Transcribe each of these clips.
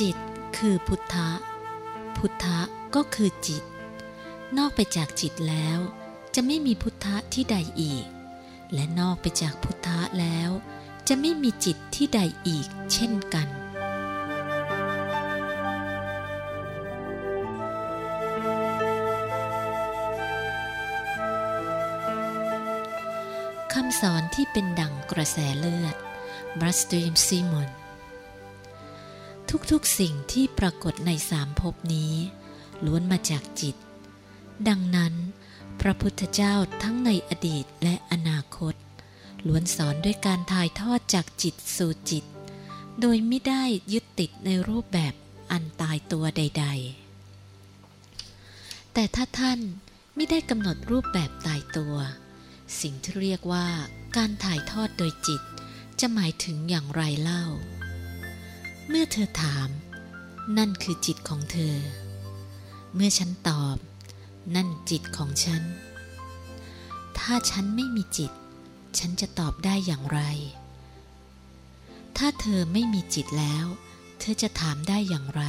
จิตคือพุทธะ พุทธะก็คือจิต นอกไปจากจิตแล้ว จะไม่มีพุทธะที่ใดอีก และนอกไปจากพุทธะแล้ว จะไม่มีจิตที่ใดอีกเช่นกันคำสอนที่เป็นดั่งกระแสเลือดบรัสตีมซีมอน ทุกๆสิ่งที่ปรากฏในสามภพนี้ ล้วนมาจากจิต ดังนั้น พระพุทธเจ้าทั้งในอดีตและอนาคต ล้วนสอนด้วยการถ่ายทอดจากจิตสู่จิต โดยไม่ได้ยึดติดในรูปแบบอันตายตัวใด ๆ แต่ถ้าท่านไม่ได้กำหนดรูปแบบตายตัว สิ่งที่เรียกว่าการถ่ายทอดโดยจิต จะหมายถึงอย่างไรเล่า เมื่อเธอถาม นั่นคือจิตของเธอ เมื่อฉันตอบ นั่นจิตของฉัน ถ้าฉันไม่มีจิต ฉันจะตอบได้อย่างไร ถ้าเธอไม่มีจิตแล้ว เธอจะถามได้อย่างไร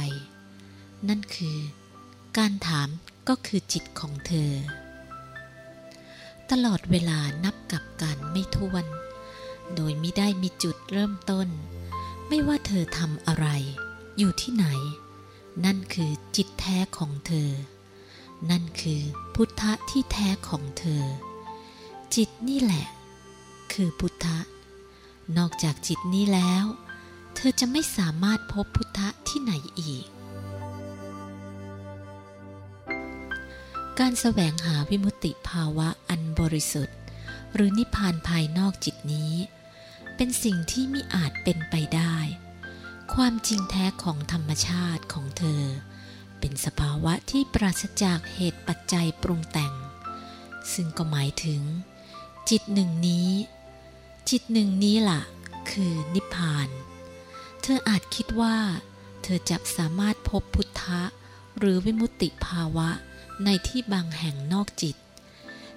นั่นคือ การถามก็คือจิตของเธอ ตลอดเวลานับกับการไม่ท้วน โดยไม่ได้มีจุดเริ่มต้น ไม่ว่าเธอทำอะไร อยู่ที่ไหน นั่นคือจิตแท้ของเธอ นั่นคือพุทธะที่แท้ของเธอ จิตนี่แหละ คือพุทธะ นอกจากจิตนี้แล้ว เธอจะไม่สามารถพบพุทธะที่ไหนอีก การแสวงหาวิมุตติภาวะอันบริสุทธิ์ หรือนิพพานภายนอกจิตนี้ เป็นสิ่งที่มิอาจเป็นไปได้ ความจริงแท้ของธรรมชาติของเธอ เป็นสภาวะที่ปราศจากเหตุปัจจัยปรุงแต่ง ซึ่งก็หมายถึง จิตหนึ่งนี้ จิตหนึ่งนี้ล่ะ คือนิพพาน เธออาจคิดว่า เธอจะสามารถพบพุทธะ หรือวิมุตติภาวะในที่บางแห่งนอกจิต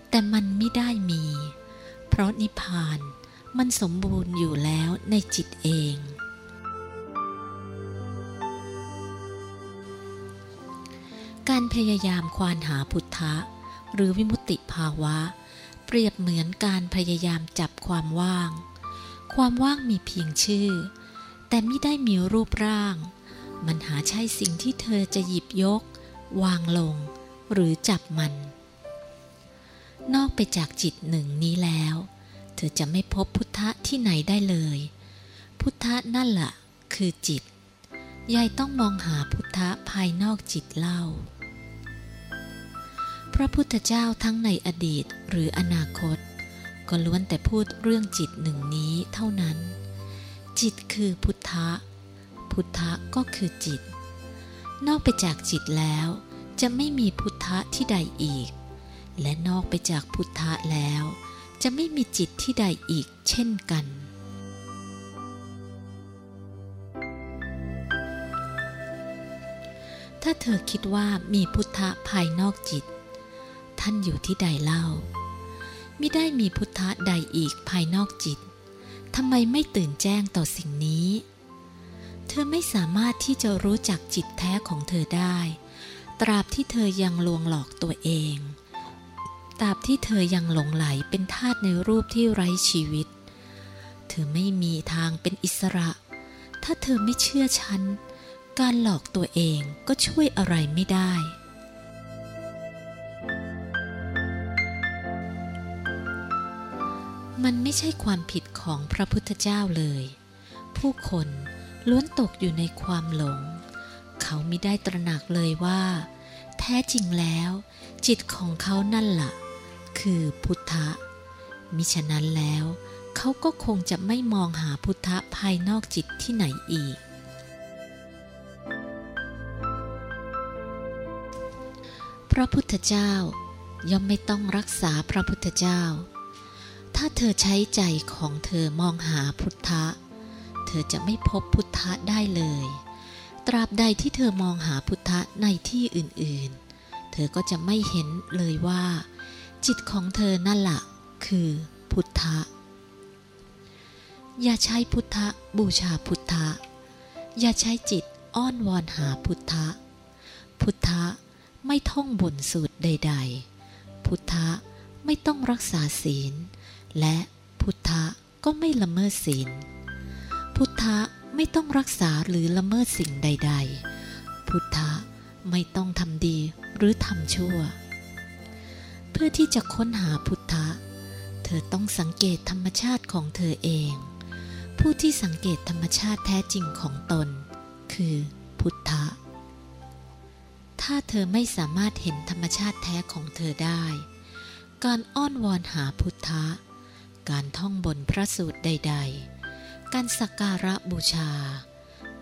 แต่มันไม่ได้มี เพราะนิพพาน มันสมบูรณ์อยู่แล้วในจิตเอง การพยายามควานหาพุทธะ หรือวิมุตติภาวะ เปรียบเหมือนการพยายามจับความว่าง ความว่างมีเพียงชื่อ แต่ไม่ได้มีรูปร่าง มันหาใช่สิ่งที่เธอจะหยิบยก วางลง หรือจับมัน นอกไปจากจิตหนึ่งนี้แล้ว เธอจะไม่พบพุทธะที่ไหนได้เลย พุทธะนั่นแหละคือจิต ยายต้องมองหาพุทธะภายนอกจิตเล่า พระพุทธเจ้าทั้งในอดีตหรืออนาคต ก็ล้วนแต่พูดเรื่องจิตหนึ่งนี้เท่านั้น จิตคือพุทธะ พุทธะก็คือจิต นอกไปจากจิตแล้วจะไม่มีพุทธะที่ใดอีก และนอกไปจากพุทธะแล้ว จะไม่มีจิตที่ใดอีกเช่นกัน ถ้าเธอคิดว่ามีพุทธะภายนอกจิต ท่านอยู่ที่ใดเล่า ไม่ได้มีพุทธะใดอีกภายนอกจิต ทำไมไม่ตื่นแจ้งต่อสิ่งนี้ เธอไม่สามารถที่จะรู้จักจิตแท้ของเธอได้ ตราบที่เธอยังลวงหลอกตัวเอง ตราบที่เธอยังหลงไหลเป็นทาสในรูปที่ไร้ชีวิต เธอไม่มีทางเป็นอิสระ ถ้าเธอไม่เชื่อฉัน การหลอกตัวเองก็ช่วยอะไรไม่ได้ มันไม่ใช่ความผิดของพระพุทธเจ้าเลย ผู้คนล้วนตกอยู่ในความหลง เขาไม่ได้ตระหนักเลยว่า แท้จริงแล้ว จิตของเขานั่นละ่ะ คือพุทธะ มิฉะนั้นแล้วเขาก็คงจะไม่มองหาพุทธะภายนอกจิตที่ไหนอีก พระพุทธเจ้าย่อมไม่ต้องรักษาพระพุทธเจ้า ถ้าเธอใช้ใจของเธอมองหาพุทธะ เธอจะไม่พบพุทธะได้เลย ตราบใดที่เธอมองหาพุทธะในที่อื่นๆ เธอก็จะไม่เห็นเลยว่า จิตของเธอนั่นละ่ะคือพุทธะ อย่าใช้พุทธะบูชาพุทธะ อย่าใช้จิตอ้อนวอนหาพุทธะ พุทธะไม่ท่องบ่นสูตรใด ๆ พุทธะไม่ต้องรักษาศีล และพุทธะก็ไม่ละเมิดศีล พุทธะไม่ต้องรักษาหรือละเมิดสิ่งใด ๆ พุทธะไม่ต้องทำดีหรือทำชั่ว พื่อที่จะค้นหาพุทธะ เธอต้องสังเกตธรรมชาติของเธอเอง ผู้ที่สังเกตธรรมชาติแท้จริงของตน คือพุทธะ ถ้าเธอไม่สามารถเห็นธรรมชาติแท้ของเธอได้ การอ้อนวอนหาพุทธะ การท่องบนพระสูตรใด ๆ การสักการะบูชา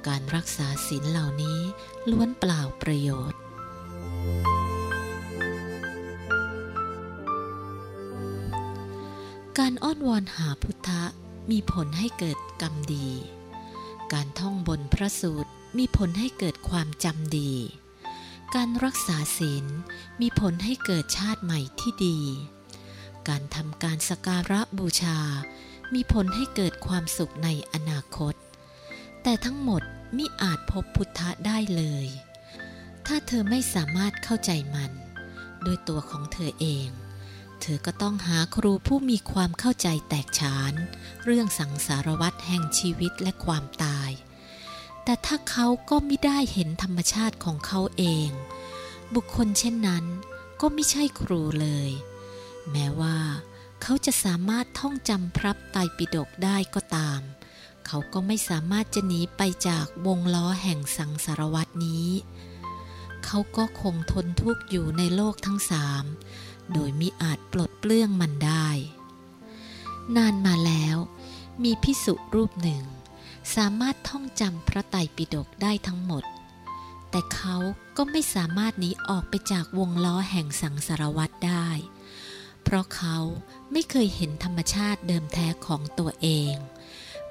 การรักษาศีลเหล่านี้ล้วนเปล่าประโยชน์ วอนหาพุทธะมีผลให้เกิดกรรมดี การท่องบนพระสูตรมีผลให้เกิดความจำดี การรักษาศีลมีผลให้เกิดชาติใหม่ที่ดี การทำการสการะบูชา มีผลให้เกิดความสุขในอนาคต แต่ทั้งหมดมิอาจพบพุทธะได้เลย ถ้าเธอไม่สามารถเข้าใจมันด้วยตัวของเธอเอง เธอก็ต้องหาครูผู้มีความเข้าใจแตกฉาน เรื่องสังสารวัตรแห่งชีวิตและความตาย แต่ถ้าเขาก็ไม่ได้เห็นธรรมชาติของเขาเอง บุคคลเช่นนั้นก็ไม่ใช่ครูเลย แม้ว่าเขาจะสามารถท่องจำพระไตรปิฎกได้ก็ตาม เขาก็ไม่สามารถจะหนีไปจากวงล้อแห่งสังสารวัตนี้ เขาก็คงทนทุกข์อยู่ในโลกทั้งสาม โดยมิอาจปลดเปลื้องมันได้ นานมาแล้วมีพิสุรูปหนึ่ง สามารถท่องจำพระไตรปิฎกได้ทั้งหมด แต่เขาก็ไม่สามารถหนีออกไปจากวงล้อแห่งสังสารวัตได้ เพราะเขาไม่เคยเห็นธรรมชาติเดิมแท้ของตัวเอง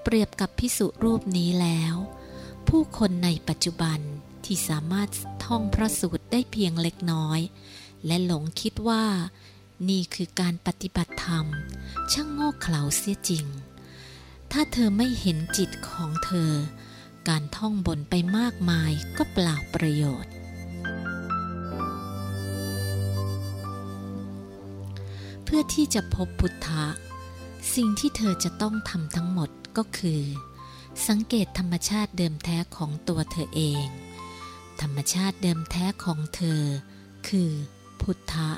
เปรียบกับพิสุรูปนี้แล้ว ผู้คนในปัจจุบันที่สามารถท่องพระสูตรได้เพียงเล็กน้อย และหลงคิดว่า นี่คือการปฏิบัติธรรม ช่างโง่เขลาเสียจริง ถ้าเธอไม่เห็นจิตของเธอ การท่องบนไปมากมายก็เปล่าประโยชน์ เพื่อที่จะพบพุทธะ สิ่งที่เธอจะต้องทำทั้งหมดก็คือ สังเกตธรรมชาติเดิมแท้ของตัวเธอเอง ธรรมชาติเดิมแท้ของเธอคือ พุทธะ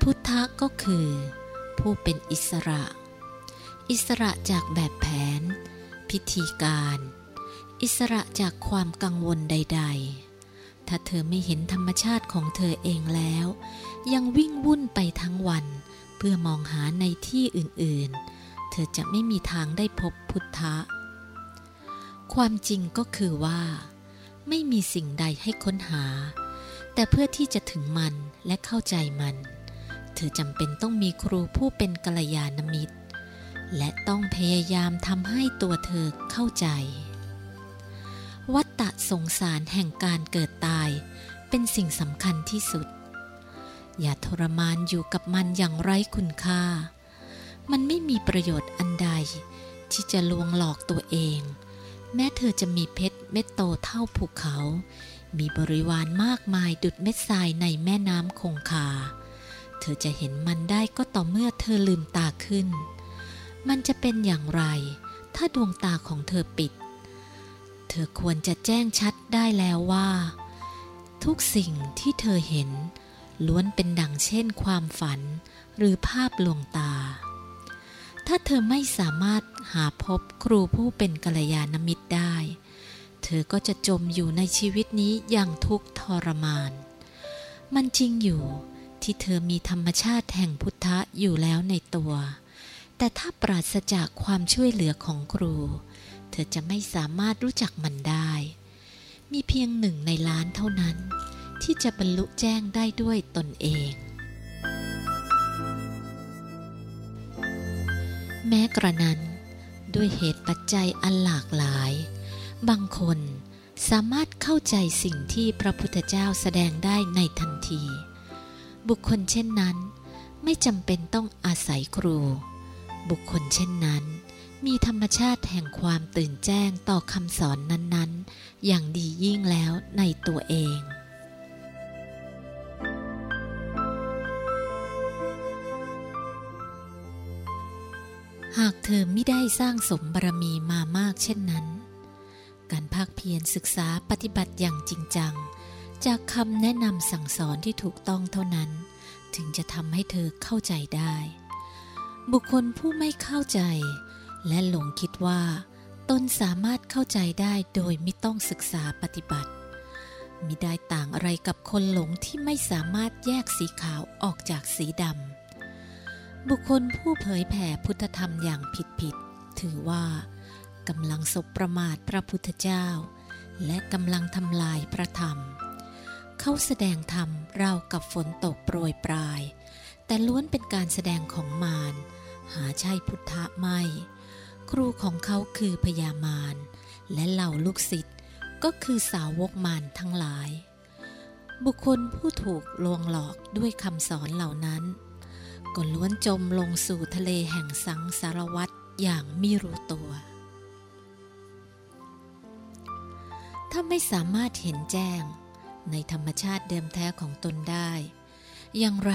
พุทธะก็คือ ผู้เป็นอิสระ อิสระจากแบบแผน พิธีการ อิสระจากความกังวลใด ๆ ถ้าเธอไม่เห็นธรรมชาติของเธอเองแล้ว ยังวิ่งวุ่นไปทั้งวัน เพื่อมองหาในที่อื่นๆ เธอจะไม่มีทางได้พบพุทธะความจริงก็คือว่า ไม่มีสิ่งใดให้ค้นหา แต่เพื่อที่จะถึงมันและเข้าใจมัน เธอจำเป็นต้องมีครูผู้เป็นกัลยาณมิตร และต้องพยายามทำให้ตัวเธอเข้าใจ วัตตะสงสารแห่งการเกิดตายเป็นสิ่งสำคัญที่สุด อย่าทรมานอยู่กับมันอย่างไร้คุณค่า มันไม่มีประโยชน์อันใดที่จะลวงหลอกตัวเอง แม้เธอจะมีเพชรเม็ดโตเท่าภูเขา มีบริวารมากมายดุดเม็ดทรายในแม่น้ำคงคา เธอจะเห็นมันได้ก็ต่อเมื่อเธอลืมตาขึ้น มันจะเป็นอย่างไร ถ้าดวงตาของเธอปิด เธอควรจะแจ้งชัดได้แล้วว่า ทุกสิ่งที่เธอเห็น ล้วนเป็นดังเช่นความฝันหรือภาพลวงตา ถ้าเธอไม่สามารถหาพบครูผู้เป็นกัลยาณมิตรได้ เธอก็จะจมอยู่ในชีวิตนี้อย่างทุกข์ทรมาน มันจริงอยู่ที่เธอมีธรรมชาติแห่งพุทธะอยู่แล้วในตัว แต่ถ้าปราศจากความช่วยเหลือของครู เธอจะไม่สามารถรู้จักมันได้ มีเพียงหนึ่งในล้านเท่านั้น ที่จะบรรลุแจ้งได้ด้วยตนเอง แม้กระนั้น ด้วยเหตุปัจจัยอันหลากหลาย บางคนสามารถเข้าใจสิ่งที่พระพุทธเจ้าแสดงได้ในทันที บุคคลเช่นนั้น ไม่จำเป็นต้องอาศัยครู บุคคลเช่นนั้น มีธรรมชาติแห่งความตื่นแจ้งต่อคำสอนนั้นๆ อย่างดียิ่งแล้วในตัวเอง หากเธอไม่ได้สร้างสมบารมีมามากเช่นนั้น การภาคเพียรศึกษาปฏิบัติอย่างจริงจัง จากคำแนะนำสั่งสอนที่ถูกต้องเท่านั้น ถึงจะทำให้เธอเข้าใจได้ บุคคลผู้ไม่เข้าใจ และหลงคิดว่า ตนสามารถเข้าใจได้โดยไม่ต้องศึกษาปฏิบัติมิได้ต่างอะไรกับคนหลงที่ไม่สามารถแยกสีขาวออกจากสีดำ บุคคลผู้เผยแผ่พุทธธรรมอย่างผิดๆถือว่ากำลังสบประมาทพระพุทธเจ้า และกำลังทำลายพระธรรม เขาแสดงธรรมราวกับฝนตกโปรยปลาย แต่ล้วนเป็นการแสดงของมารหาใช่พุทธะไม่ ครูของเขาคือพญามารและเหล่าลูกศิษย์ก็คือสาวกมารทั้งหลาย บุคคลผู้ถูกลวงหลอกด้วยคำสอนเหล่านั้น ก็ล้วนจมลงสู่ทะเลแห่งสังสารวัตรอย่างไม่รู้ตัว ถ้าไม่สามารถเห็นแจ้งในธรรมชาติเดิมแท้ของตนได้ อย่างไร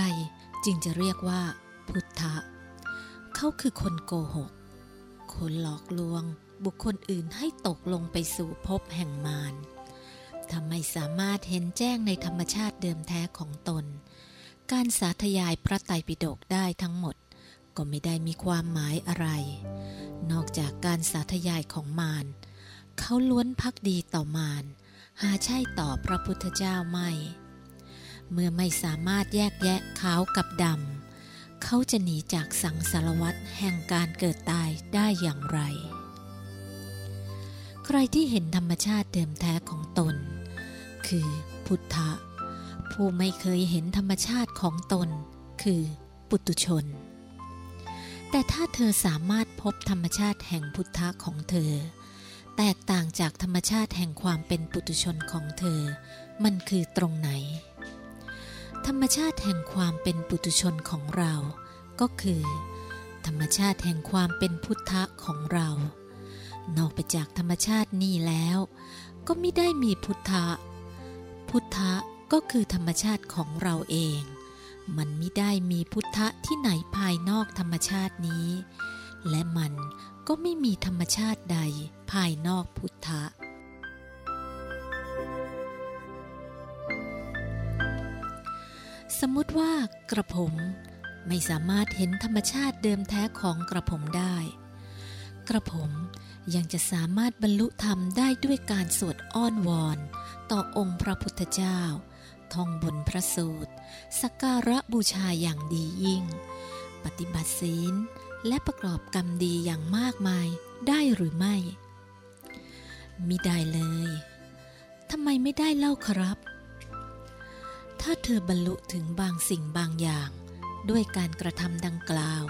จึงจะเรียกว่า พุทธะ เขาคือคนโกหก คนหลอกลวงบุคคลอื่นให้ตกลงไปสู่ภพแห่งมารถ้าไม่สามารถเห็นแจ้งในธรรมชาติเดิมแท้ของตน การสาธยายพระไตรปิฎกได้ทั้งหมด ก็ไม่ได้มีความหมายอะไร นอกจากการสาธยายของมารเขาล้วนพักดีต่อมารหาใช่ต่อพระพุทธเจ้าไม่ เมื่อไม่สามารถแยกแยะขาวกับดำเขาจะหนีจากสังสารวัตแห่งการเกิดตายได้อย่างไร ใครที่เห็นธรรมชาติเดิมแท้ของตน คือพุทธะ ผู้ไม่เคยเห็นธรรมชาติของตน คือปุตุชน แต่ถ้าเธอสามารถพบธรรมชาติแห่งพุทธะของเธอ แตกต่างจากธรรมชาติแห่งความเป็นปุตุชนของเธอ มันคือตรงไหน ธรรมชาติแห่งความเป็นปุตุชนของเรา ก็คือ ธรรมชาติแห่งความเป็นพุทธะของเรา นอกไปจากธรรมชาตินี้แล้ว ก็ไม่ได้มีพุทธะ พุทธะ ก็คือธรรมชาติของเราเอง มันไม่ได้มีพุทธะที่ไหนภายนอกธรรมชาตินี้ และมันก็ไม่มีธรรมชาติใดภายนอกพุทธะ สมมติว่ากระผมไม่สามารถเห็นธรรมชาติเดิมแท้ของกระผมได้ กระผมยังจะสามารถบรรลุธรรมได้ด้วยการสวดอ้อนวอน ต่อองค์พระพุทธเจ้า ท่องบนพระสูตร สักการะบูชาอย่างดียิ่ง ปฏิบัติศีลและประกอบกรรมดีอย่างมากมายได้หรือไม่ มิได้เลยทำไมไม่ได้เล่าครับ ถ้าเธอบรรลุถึงบางสิ่งบางอย่าง ด้วยการกระทำดังกล่าว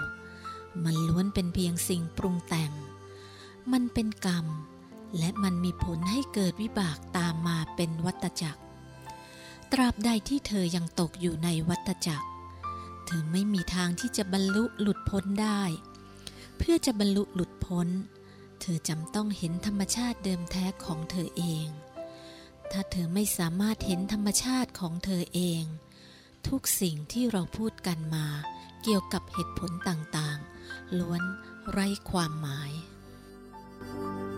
มันล้วนเป็นเพียงสิ่งปรุงแต่ง มันเป็นกรรม และมันมีผลให้เกิดวิบากตามมาเป็นวัตจักร ตราบใดที่เธอยังตกอยู่ในวัตจักร เธอไม่มีทางที่จะบรรลุหลุดพ้นได้ เพื่อจะบรรลุหลุดพ้น เธอจำต้องเห็นธรรมชาติเดิมแท้ของเธอเอง ถ้าเธอไม่สามารถเห็นธรรมชาติของเธอเอง ทุกสิ่งที่เราพูดกันมา เกี่ยวกับเหตุผลต่างๆ ล้วนไร้ความหมายพ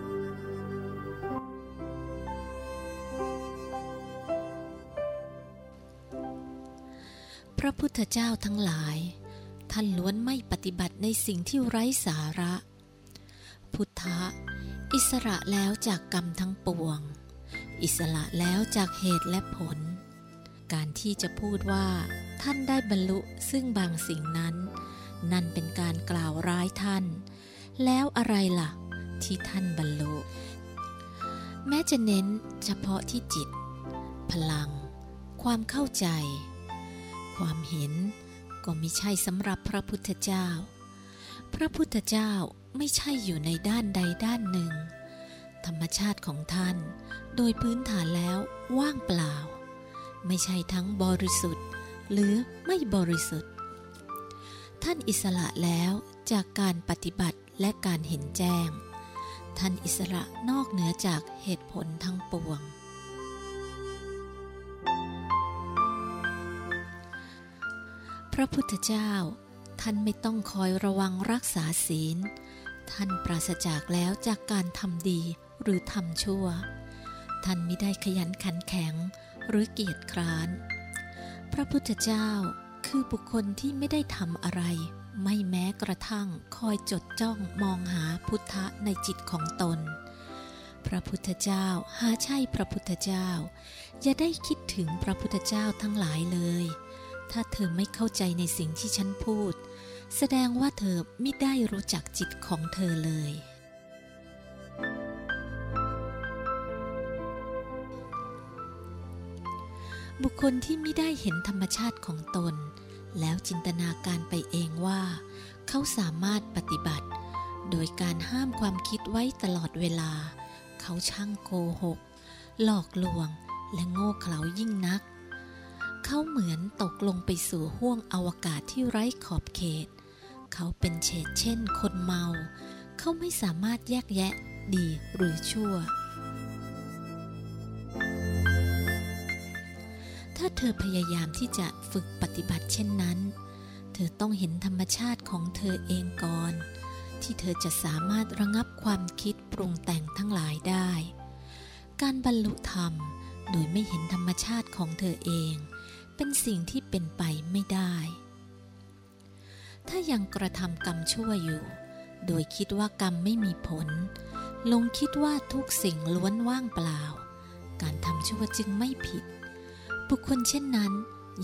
ระพุทธเจ้าทั้งหลาย ท่านล้วนไม่ปฏิบัติในสิ่งที่ไร้สาระ พุทธะ อิสระแล้วจากกรรมทั้งปวง อิสระแล้วจากเหตุและผล การที่จะพูดว่า ท่านได้บรรลุซึ่งบางสิ่งนั้น นั่นเป็นการกล่าวร้ายท่าน แล้วอะไรล่ะ ที่ท่านบรรลุ แม้จะเน้นเฉพาะที่จิต พลัง ความเข้าใจ ความเห็นก็ไม่ใช่สำหรับพระพุทธเจ้า พระพุทธเจ้าไม่ใช่อยู่ในด้านใดด้านหนึ่ง ธรรมชาติของท่าน โดยพื้นฐานแล้วว่างเปล่า ไม่ใช่ทั้งบริสุทธิ์ หรือไม่บริสุทธิ์ ท่านอิสระแล้วจากการปฏิบัติและการเห็นแจ้ง ท่านอิสระนอกเหนือจากเหตุผลทั้งปวง พระพุทธเจ้า ท่านไม่ต้องคอยระวังรักษาศีล ท่านปราศจากแล้วจากการทำดีหรือทำชั่ว ท่านไม่ได้ขยันขันแข็งหรือเกียจคร้าน พระพุทธเจ้าคือบุคคลที่ไม่ได้ทำอะไร ไม่แม้กระทั่งคอยจดจ้องมองหาพุทธะในจิตของตน พระพุทธเจ้าหาใช่พระพุทธเจ้า อย่าได้คิดถึงพระพุทธเจ้าทั้งหลายเลย ถ้าเธอไม่เข้าใจในสิ่งที่ฉันพูด แสดงว่าเธอไม่ได้รู้จักจิตของเธอเลย บุคคลที่ไม่ได้เห็นธรรมชาติของตน แล้วจินตนาการไปเองว่า เขาสามารถปฏิบัติ โดยการห้ามความคิดไว้ตลอดเวลา เขาช่างโกหก หลอกลวงและโง่เขลายิ่งนัก เขาเหมือนตกลงไปสู่ห้วงอวกาศที่ไร้ขอบเขต เขาเป็นเฉดเช่นคนเมา เขาไม่สามารถแยกแยะดีหรือชั่ว ถ้าเธอพยายามที่จะฝึกปฏิบัติเช่นนั้น เธอต้องเห็นธรรมชาติของเธอเองก่อน ที่เธอจะสามารถระงับความคิดปรุงแต่งทั้งหลายได้ การบรรลุธรรมโดยไม่เห็นธรรมชาติของเธอเอง เป็นสิ่งที่เป็นไปไม่ได้ ถ้ายังกระทำกรรมชั่วอยู่ โดยคิดว่ากรรมไม่มีผล ลงคิดว่าทุกสิ่งล้วนว่างเปล่า การทำชั่วจึงไม่ผิด บุคคลเช่นนั้น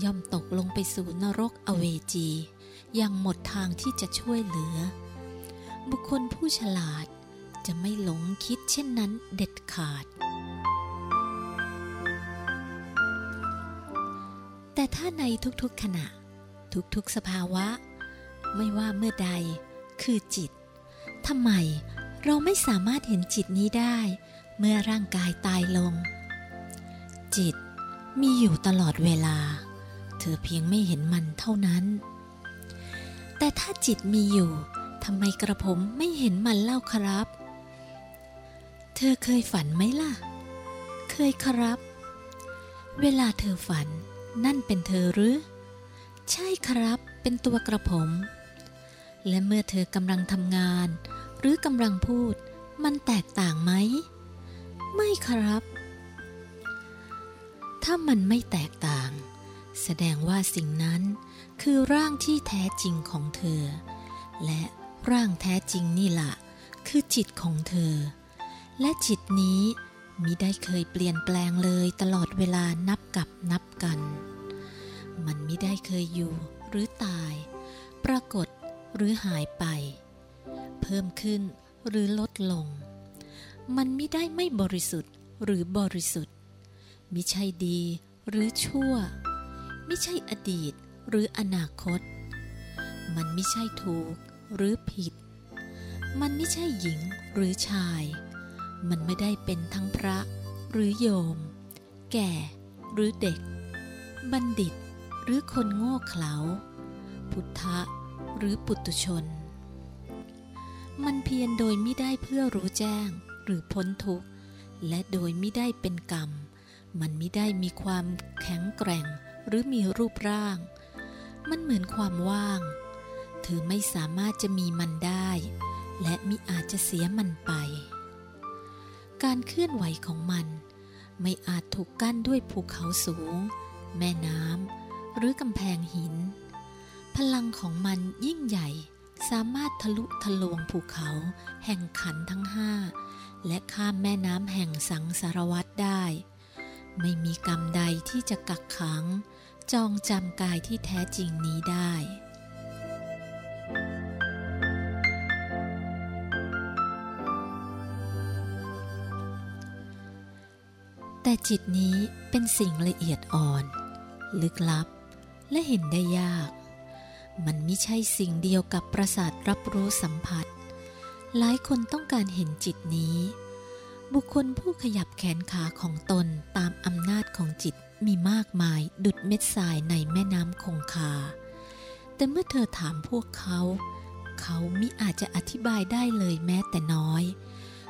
ย่อมตกลงไปสู่นรกอเวจีอยังหมดทางที่จะช่วยเหลือ บุคคลผู้ฉลาดจะไม่หลงคิดเช่นนั้นเด็ดขาด ถ้าในทุกๆขณะ ทุกๆสภาวะ ไม่ว่าเมื่อใด คือจิตทำไมเราไม่สามารถเห็นจิตนี้ได้ เมื่อร่างกายตายลง จิตมีอยู่ตลอดเวลา เธอเพียงไม่เห็นมันเท่านั้น แต่ถ้าจิตมีอยู่ทำไมกระผมไม่เห็นมันเล่าครับ เธอเคยฝันไหมล่ะ เคยครับ เวลาเธอฝัน นั่นเป็นเธอหรือ ใช่ครับ เป็นตัวกระผม และเมื่อเธอกำลังทำงาน หรือกำลังพูด มันแตกต่างไหม ไม่ครับ ถ้ามันไม่แตกต่าง แสดงว่าสิ่งนั้นคือร่างที่แท้จริงของเธอ และร่างแท้จริงนี่ละคือจิตของเธอ และจิตนี้ มิได้เคยเปลี่ยนแปลงเลยตลอดเวลานับกับนับกัน มันมิได้เคยอยู่หรือตาย ปรากฏหรือหายไป เพิ่มขึ้นหรือลดลง มันมิได้ไม่บริสุทธิ์หรือบริสุทธิ์มิใช่ดีหรือชั่วมิใช่อดีตหรืออนาคต มันไม่ใช่ถูกหรือผิด มันไม่ใช่หญิงหรือชาย มันไม่ได้เป็นทั้งพระหรือโยม แก่หรือเด็ก บัณฑิตหรือคนโง่เขลา พุทธะหรือปุตุชน มันเพียรโดยไม่ได้เพื่อรู้แจ้งหรือพ้นทุกข์ และโดยไม่ได้เป็นกรรม มันไม่ได้มีความแข็งแกร่งหรือมีรูปร่าง มันเหมือนความว่าง เธอไม่สามารถจะมีมันได้ และมิอาจจะเสียมันไป การเคลื่อนไหวของมัน ไม่อาจถูกกั้นด้วยภูเขาสูง แม่น้ำ หรือกำแพงหิน พลังของมันยิ่งใหญ่สามารถทะลุทะลวงภูเขาแห่งขันทั้งห้า และข้ามแม่น้ำแห่งสังสารวัตรได้ ไม่มีกรรมใดที่จะกักขัง จองจำกายที่แท้จริงนี้ได้ แต่จิตนี้เป็นสิ่งละเอียดอ่อน ลึกลับ และเห็นได้ยาก มันไม่ใช่สิ่งเดียวกับประสาทรับรู้สัมผัส หลายคนต้องการเห็นจิตนี้ บุคคลผู้ขยับแขนขาของตนตามอำนาจของจิตมีมากมายดุดเม็ดทรายในแม่น้ำคงคา แต่เมื่อเธอถามพวกเขา เขามิอาจจะอธิบายได้เลยแม้แต่น้อย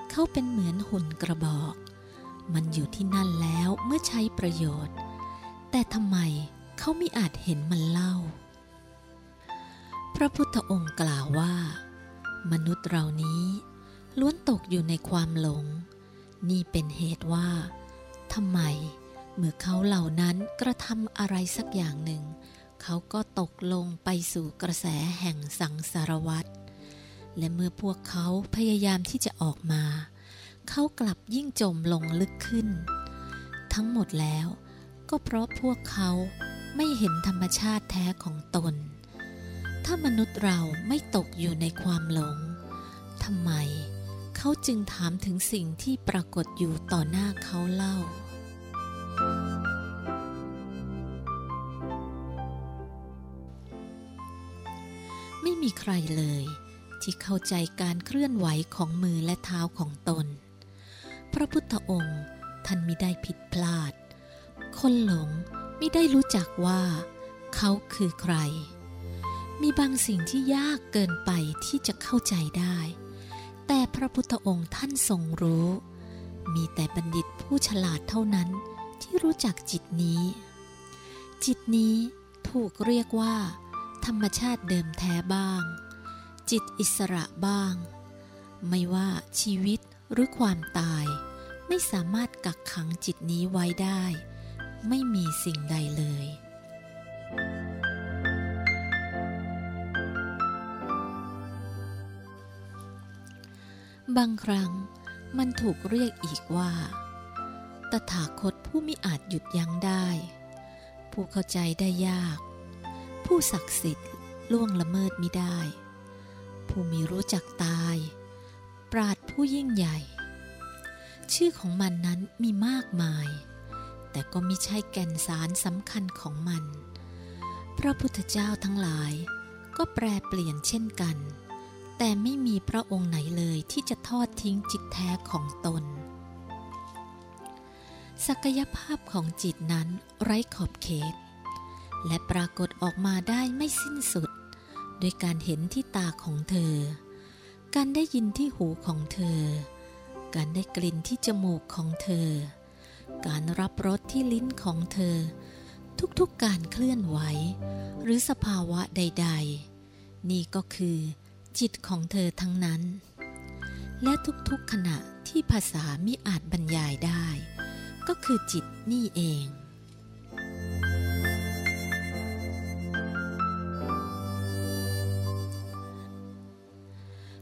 เขาเป็นเหมือนหุ่นกระบอก มันอยู่ที่นั่นแล้วเมื่อใช้ประโยชน์ แต่ทำไมเขาไมิอาจเห็นมันเล่า พระพุทธองค์กล่าวว่า มนุษย์เรานี้ล้วนตกอยู่ในความหลง นี่เป็นเหตุว่าทำไมเมื่อเขาเหล่านั้นกระทำอะไรสักอย่างหนึ่ง เขาก็ตกลงไปสู่กระแสแห่งสังสารวัตรและเมื่อพวกเขาพยายามที่จะออกมา เขากลับยิ่งจมลงลึกขึ้น ทั้งหมดแล้วก็เพราะพวกเขาไม่เห็นธรรมชาติแท้ของตน ถ้ามนุษย์เราไม่ตกอยู่ในความหลงทำไมเขาจึงถามถึงสิ่งที่ปรากฏอยู่ต่อหน้าเขาเล่า ไม่มีใครเลยที่เข้าใจการเคลื่อนไหวของมือและเท้าของตน พระพุทธองค์ท่านมิได้ผิดพลาด คนหลงม่ได้รู้จักว่า เขาคือใคร มีบางสิ่งที่ยากเกินไปที่จะเข้าใจได้ แต่พระพุทธองค์ท่านทรงรู้ มีแต่บัณฑิตผู้ฉลาดเท่านั้นที่รู้จักจิตนี้ จิตนี้ถูกเรียกว่า ธรรมชาติเดิมแท้บ้าง จิตอิสระบ้าง ไม่ว่าชีวิต หรือความตาย ไม่สามารถกักขังจิตนี้ไว้ได้ ไม่มีสิ่งใดเลย บางครั้งมันถูกเรียกอีกว่า ตถาคตผู้มิอาจหยุดยั้งได้ ผู้เข้าใจได้ยาก ผู้ศักดิ์สิทธิ์ล่วงละเมิดมิได้ ผู้มีรู้จักตาย ปราดผู้ยิ่งใหญ่ ชื่อของมันนั้นมีมากมาย แต่ก็ไม่ใช่แก่นสารสำคัญของมัน พระพุทธเจ้าทั้งหลาย ก็แปรเปลี่ยนเช่นกัน แต่ไม่มีพระองค์ไหนเลยที่จะทอดทิ้งจิตแท้ของตน ศักยภาพของจิตนั้นไร้ขอบเขต และปรากฏออกมาได้ไม่สิ้นสุด โดยการเห็นที่ตาของเธอ การได้ยินที่หูของเธอ การได้กลิ่นที่จมูกของเธอ การรับรสที่ลิ้นของเธอ ทุกๆการเคลื่อนไหว หรือสภาวะใด ๆ นี่ก็คือ จิตของเธอทั้งนั้น และทุกๆขณะที่ภาษามิอาจบรรยายได้ ก็คือจิตนี่เอง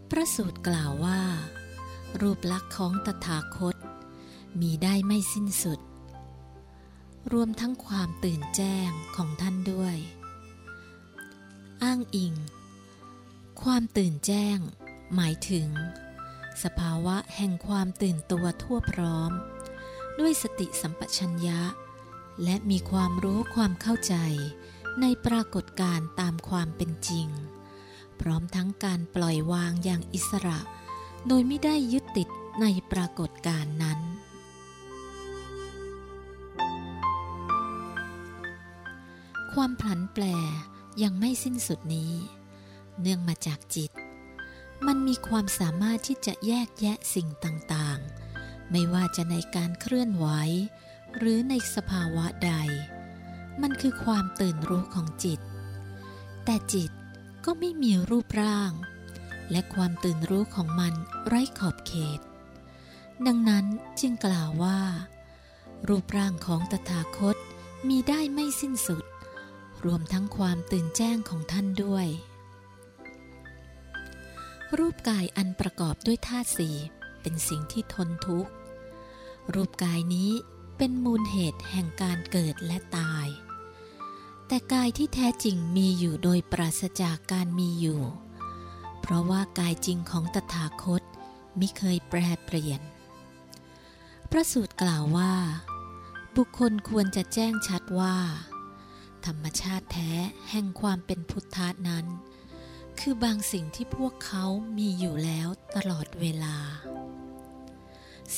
พระสูตรกล่าวว่า รูปลักษณ์ของตถาคต มีได้ไม่สิ้นสุด รวมทั้งความตื่นแจ้งของท่านด้วย อ้างอิง ความตื่นแจ้ง หมายถึง สภาวะแห่งความตื่นตัวทั่วพร้อม ด้วยสติสัมปชัญญะ และมีความรู้ความเข้าใจในปรากฏการตามความเป็นจริง พร้อมทั้งการปล่อยวางอย่างอิสระ โดยไม่ได้ยึดติดในปรากฏการณ์นั้น ความผันแปรยังไม่สิ้นสุดนี้ เนื่องมาจากจิต มันมีความสามารถที่จะแยกแยะสิ่งต่างๆ ไม่ว่าจะในการเคลื่อนไหว หรือในสภาวะใด มันคือความตื่นรู้ของจิต แต่จิต ก็ไม่มีรูปร่าง และความตื่นรู้ของมันไร้ขอบเขต ดังนั้นจึงกล่าวว่า รูปร่างของตถาคตมีได้ไม่สิ้นสุด รวมทั้งความตื่นแจ้งของท่านด้วย รูปกายอันประกอบด้วยธาตุสี่เป็นสิ่งที่ทนทุกข์ รูปกายนี้เป็นมูลเหตุแห่งการเกิดและตาย แต่กายที่แท้จริงมีอยู่โดยปราศจากการมีอยู่ เพราะว่ากายจริงของตถาคตมิเคยแปรเปลี่ยน พระสูตรกล่าวว่า บุคคลควรจะแจ้งชัดว่า ธรรมชาติแท้แห่งความเป็นพุทธะนั้น คือบางสิ่งที่พวกเขามีอยู่แล้วตลอดเวลา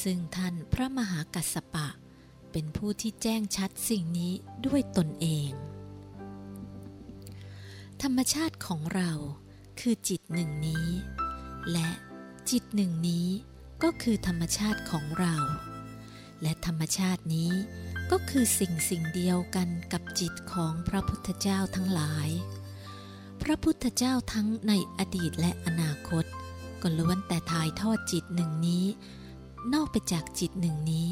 ซึ่งท่านพระมหากัสสปะเป็นผู้ที่แจ้งชัดสิ่งนี้ด้วยตนเอง ธรรมชาติของเราคือจิตหนึ่งนี้ และจิตหนึ่งนี้ก็คือธรรมชาติของเรา และธรรมชาตินี้ก็คือสิ่งสิ่งเดียวกันกับจิตของพระพุทธเจ้าทั้งหลาย พระพุทธเจ้าทั้งในอดีตและอนาคตก็ล้วนแต่ถ่ายทอดจิตหนึ่งนี้ นอกไปจากจิตหนึ่งนี้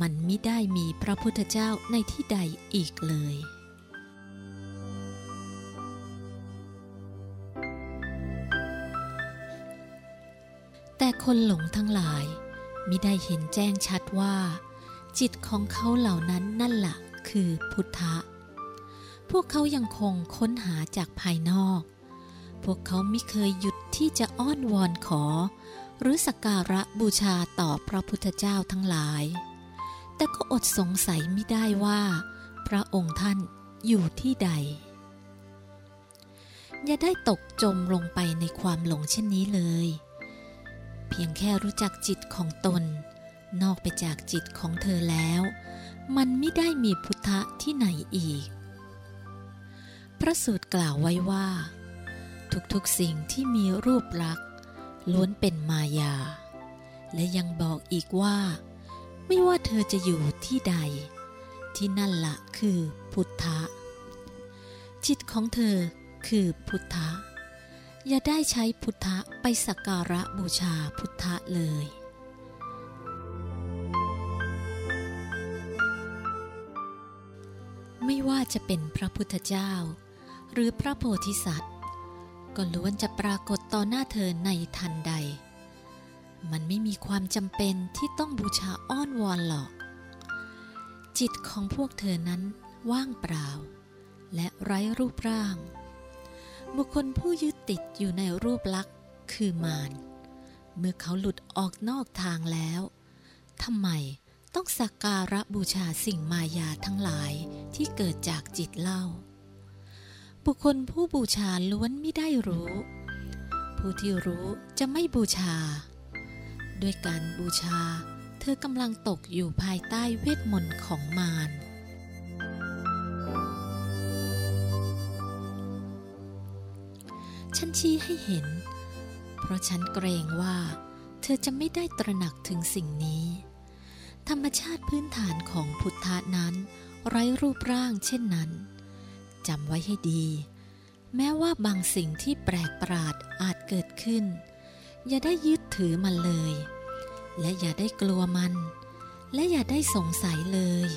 มันไม่ได้มีพระพุทธเจ้าในที่ใดอีกเลย คนหลงทั้งหลายมิได้เห็นแจ้งชัดว่า จิตของเขาเหล่านั้นนั่นละ่ะคือพุทธะ พวกเขายังคงค้นหาจากภายนอก พวกเขาไม่เคยหยุดที่จะอ้อนวอนขอ หรือสักการะบูชาต่อพระพุทธเจ้าทั้งหลาย แต่ก็อดสงสัยไม่ได้ว่า พระองค์ท่านอยู่ที่ใด อย่าได้ตกจมลงไปในความหลงเช่นนี้เลย เพียงแค่รู้จักจิตของตน นอกไปจากจิตของเธอแล้ว มันไม่ได้มีพุทธะที่ไหนอีก พระสูตรกล่าวไว้ว่า ทุกๆสิ่งที่มีรูปลักษณ์ล้วนเป็นมายา และยังบอกอีกว่า ไม่ว่าเธอจะอยู่ที่ใด ที่นั่นละคือพุทธะ จิตของเธอคือพุทธะ อย่าได้ใช้พุทธะไปสักการะบูชาพุทธะเลย ไม่ว่าจะเป็นพระพุทธเจ้า หรือพระโพธิสัตว์ ก็ล้วนจะปรากฏต่อหน้าเธอในทันใด มันไม่มีความจำเป็นที่ต้องบูชาอ้อนวอนหรอก จิตของพวกเธอนั้นว่างเปล่า และไร้รูปร่าง บุคคลผู้ยึด ติดอยู่ในรูปลักษณ์คือมารเมื่อเขาหลุดออกนอกทางแล้วทำไมต้องสักการะบูชาสิ่งมายาทั้งหลายที่เกิดจากจิตเล่า บุคคลผู้บูชาล้วนไม่ได้รู้ ผู้ที่รู้จะไม่บูชา ด้วยการบูชา เธอกำลังตกอยู่ภายใต้เวทมนต์ของมาร ฉันชี้ให้เห็น เพราะฉันเกรงว่า เธอจะไม่ได้ตระหนักถึงสิ่งนี้ ธรรมชาติพื้นฐานของพุทธะนั้น ไร้รูปร่างเช่นนั้นจำไว้ให้ดี แม้ว่าบางสิ่งที่แปลกประหลาดอาจเกิดขึ้น อย่าได้ยึดถือมันเลย และอย่าได้กลัวมัน และอย่าได้สงสัยเลย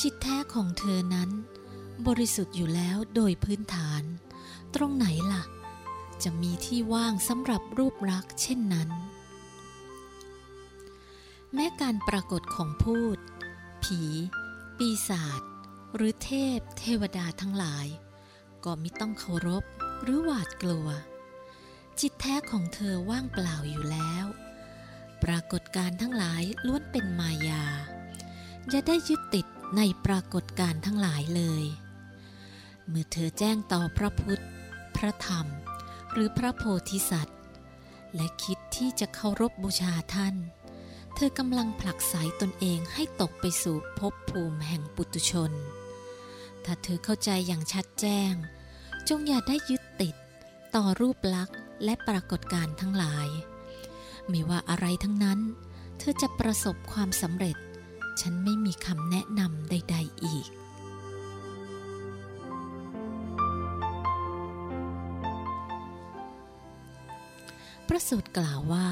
จิตแท้ของเธอนั้น บริสุทธิ์อยู่แล้วโดยพื้นฐาน ตรงไหนล่ะ จะมีที่ว่างสำหรับรูปรักษ์เช่นนั้น แม้การปรากฏของพูด ผี ปีศาจหรือเทพ เทวดาทั้งหลาย ก็มิต้องเคารพหรือหวาดกลัว จิตแท้ของเธอว่างเปล่าอยู่แล้ว ปรากฏการทั้งหลายล้วนเป็นมายา อย่าได้ยึดติดในปรากฏการทั้งหลายเลย เมื่อเธอแจ้งต่อพระพุทธ พระธรรม หรือพระโพธิสัตว์ และคิดที่จะเคารพบบูชาท่าน เธอกำลังผลักไสตนเองให้ตกไปสู่ภพภูมิแห่งปุตุชน ถ้าเธอเข้าใจอย่างชัดแจ้ง จงอย่าได้ยึดติด ต่อรูปลักษณ์และปรากฏการณ์ทั้งหลาย ไม่ว่าอะไรทั้งนั้น เธอจะประสบความสำเร็จ ฉันไม่มีคำแนะนำใด ๆอีก ระสูตรกล่าวว่า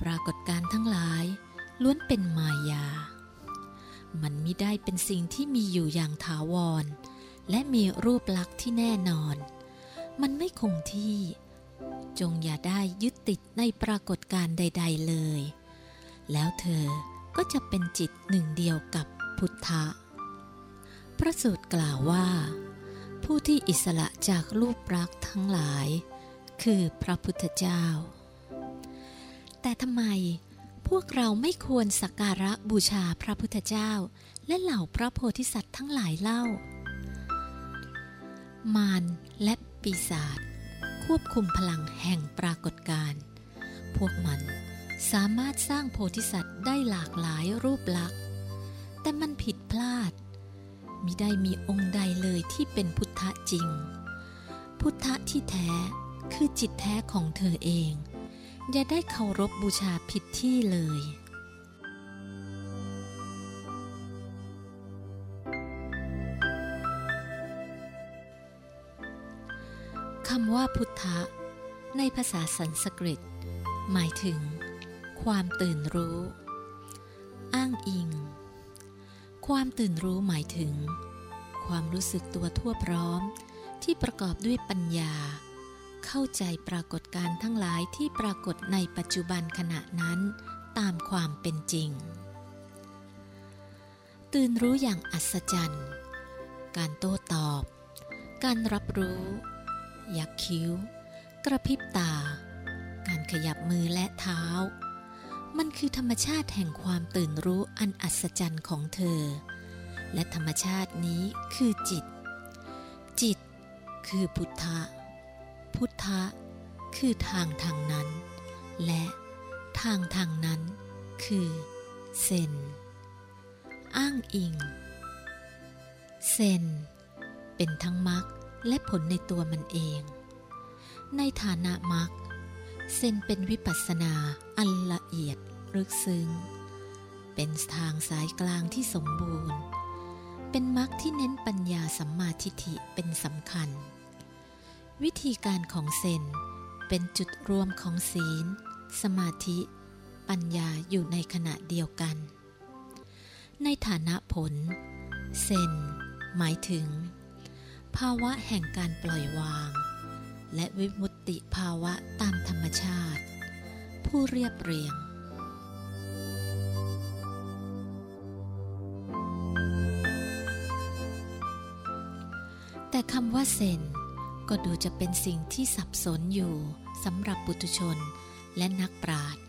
ปรากฏการ์ทั้งหลายล้วนเป็นมายา มันไม่ได้เป็นสิ่งที่มีอยู่อย่างถาวร และมีรูปลักษณ์ที่แน่นอน มันไม่คงที่ จงอย่าได้ยึดติดในปรากฏการ์ใด ๆเลย แล้วเธอก็จะเป็นจิตหนึ่งเดียวกับพุทธะ พระสูตรกล่าวว่า ผู้ที่อิสระจากรูปรักษ์ทั้งหลาย คือพระพุทธเจ้า แต่ทำไมพวกเราไม่ควรสักการะบูชาพระพุทธเจ้า และเหล่าพระโพธิสัตว์ทั้งหลายเล่า มารและปีศาจควบคุมพลังแห่งปรากฏการณ์พวกมันสามารถสร้างโพธิสัตว์ได้หลากหลายรูปลักษณ์ แต่มันผิดพลาดมิได้มีองค์ใดเลยที่เป็นพุทธะจริง พุทธะที่แท้ คือจิตแท้ของเธอเอง อย่าได้เคารพบบูชาผิดที่เลย คำว่าพุทธะ ในภาษาสันสกฤต หมายถึง ความตื่นรู้ อ้างอิง ความตื่นรู้หมายถึง ความรู้สึกตัวทั่วพร้อมที่ประกอบด้วยปัญญา เข้าใจปรากฏการ์ทั้งหลายที่ปรากฏในปัจจุบันขณะนั้นตามความเป็นจริง ตื่นรู้อย่างอัศจรรย์ การโต้ตอบ การรับรู้ ยักคิ้ว กระพริบตา การขยับมือและเท้า มันคือธรรมชาติแห่งความตื่นรู้อันอัศจรรย์ของเธอ และธรรมชาตินี้คือจิต จิตคือพุทธะ พุทธะคือทางทางนั้น และทางทางนั้นคือเซน อ้างอิง เซน เป็นทั้งมรรคและผลในตัวมันเอง ในฐานะมรรคเซนเป็นวิปัสสนาอันละเอียดลึกซึ้ง เป็นทางสายกลางที่สมบูรณ์ เป็นมรรคที่เน้นปัญญาสัมมาทิฏฐิเป็นสำคัญ วิธีการของเซน เป็นจุดรวมของศีล สมาธิ ปัญญาอยู่ในขณะเดียวกัน ในฐานะผล เซน หมายถึง ภาวะแห่งการปล่อยวาง และวิมุตติภาวะตามธรรมชาติ ผู้เรียบเรียงแต่คำว่าเซน ก็ดูจะเป็นสิ่งที่สับสนอยู่สำหรับปุถุชนและนักปราชญ์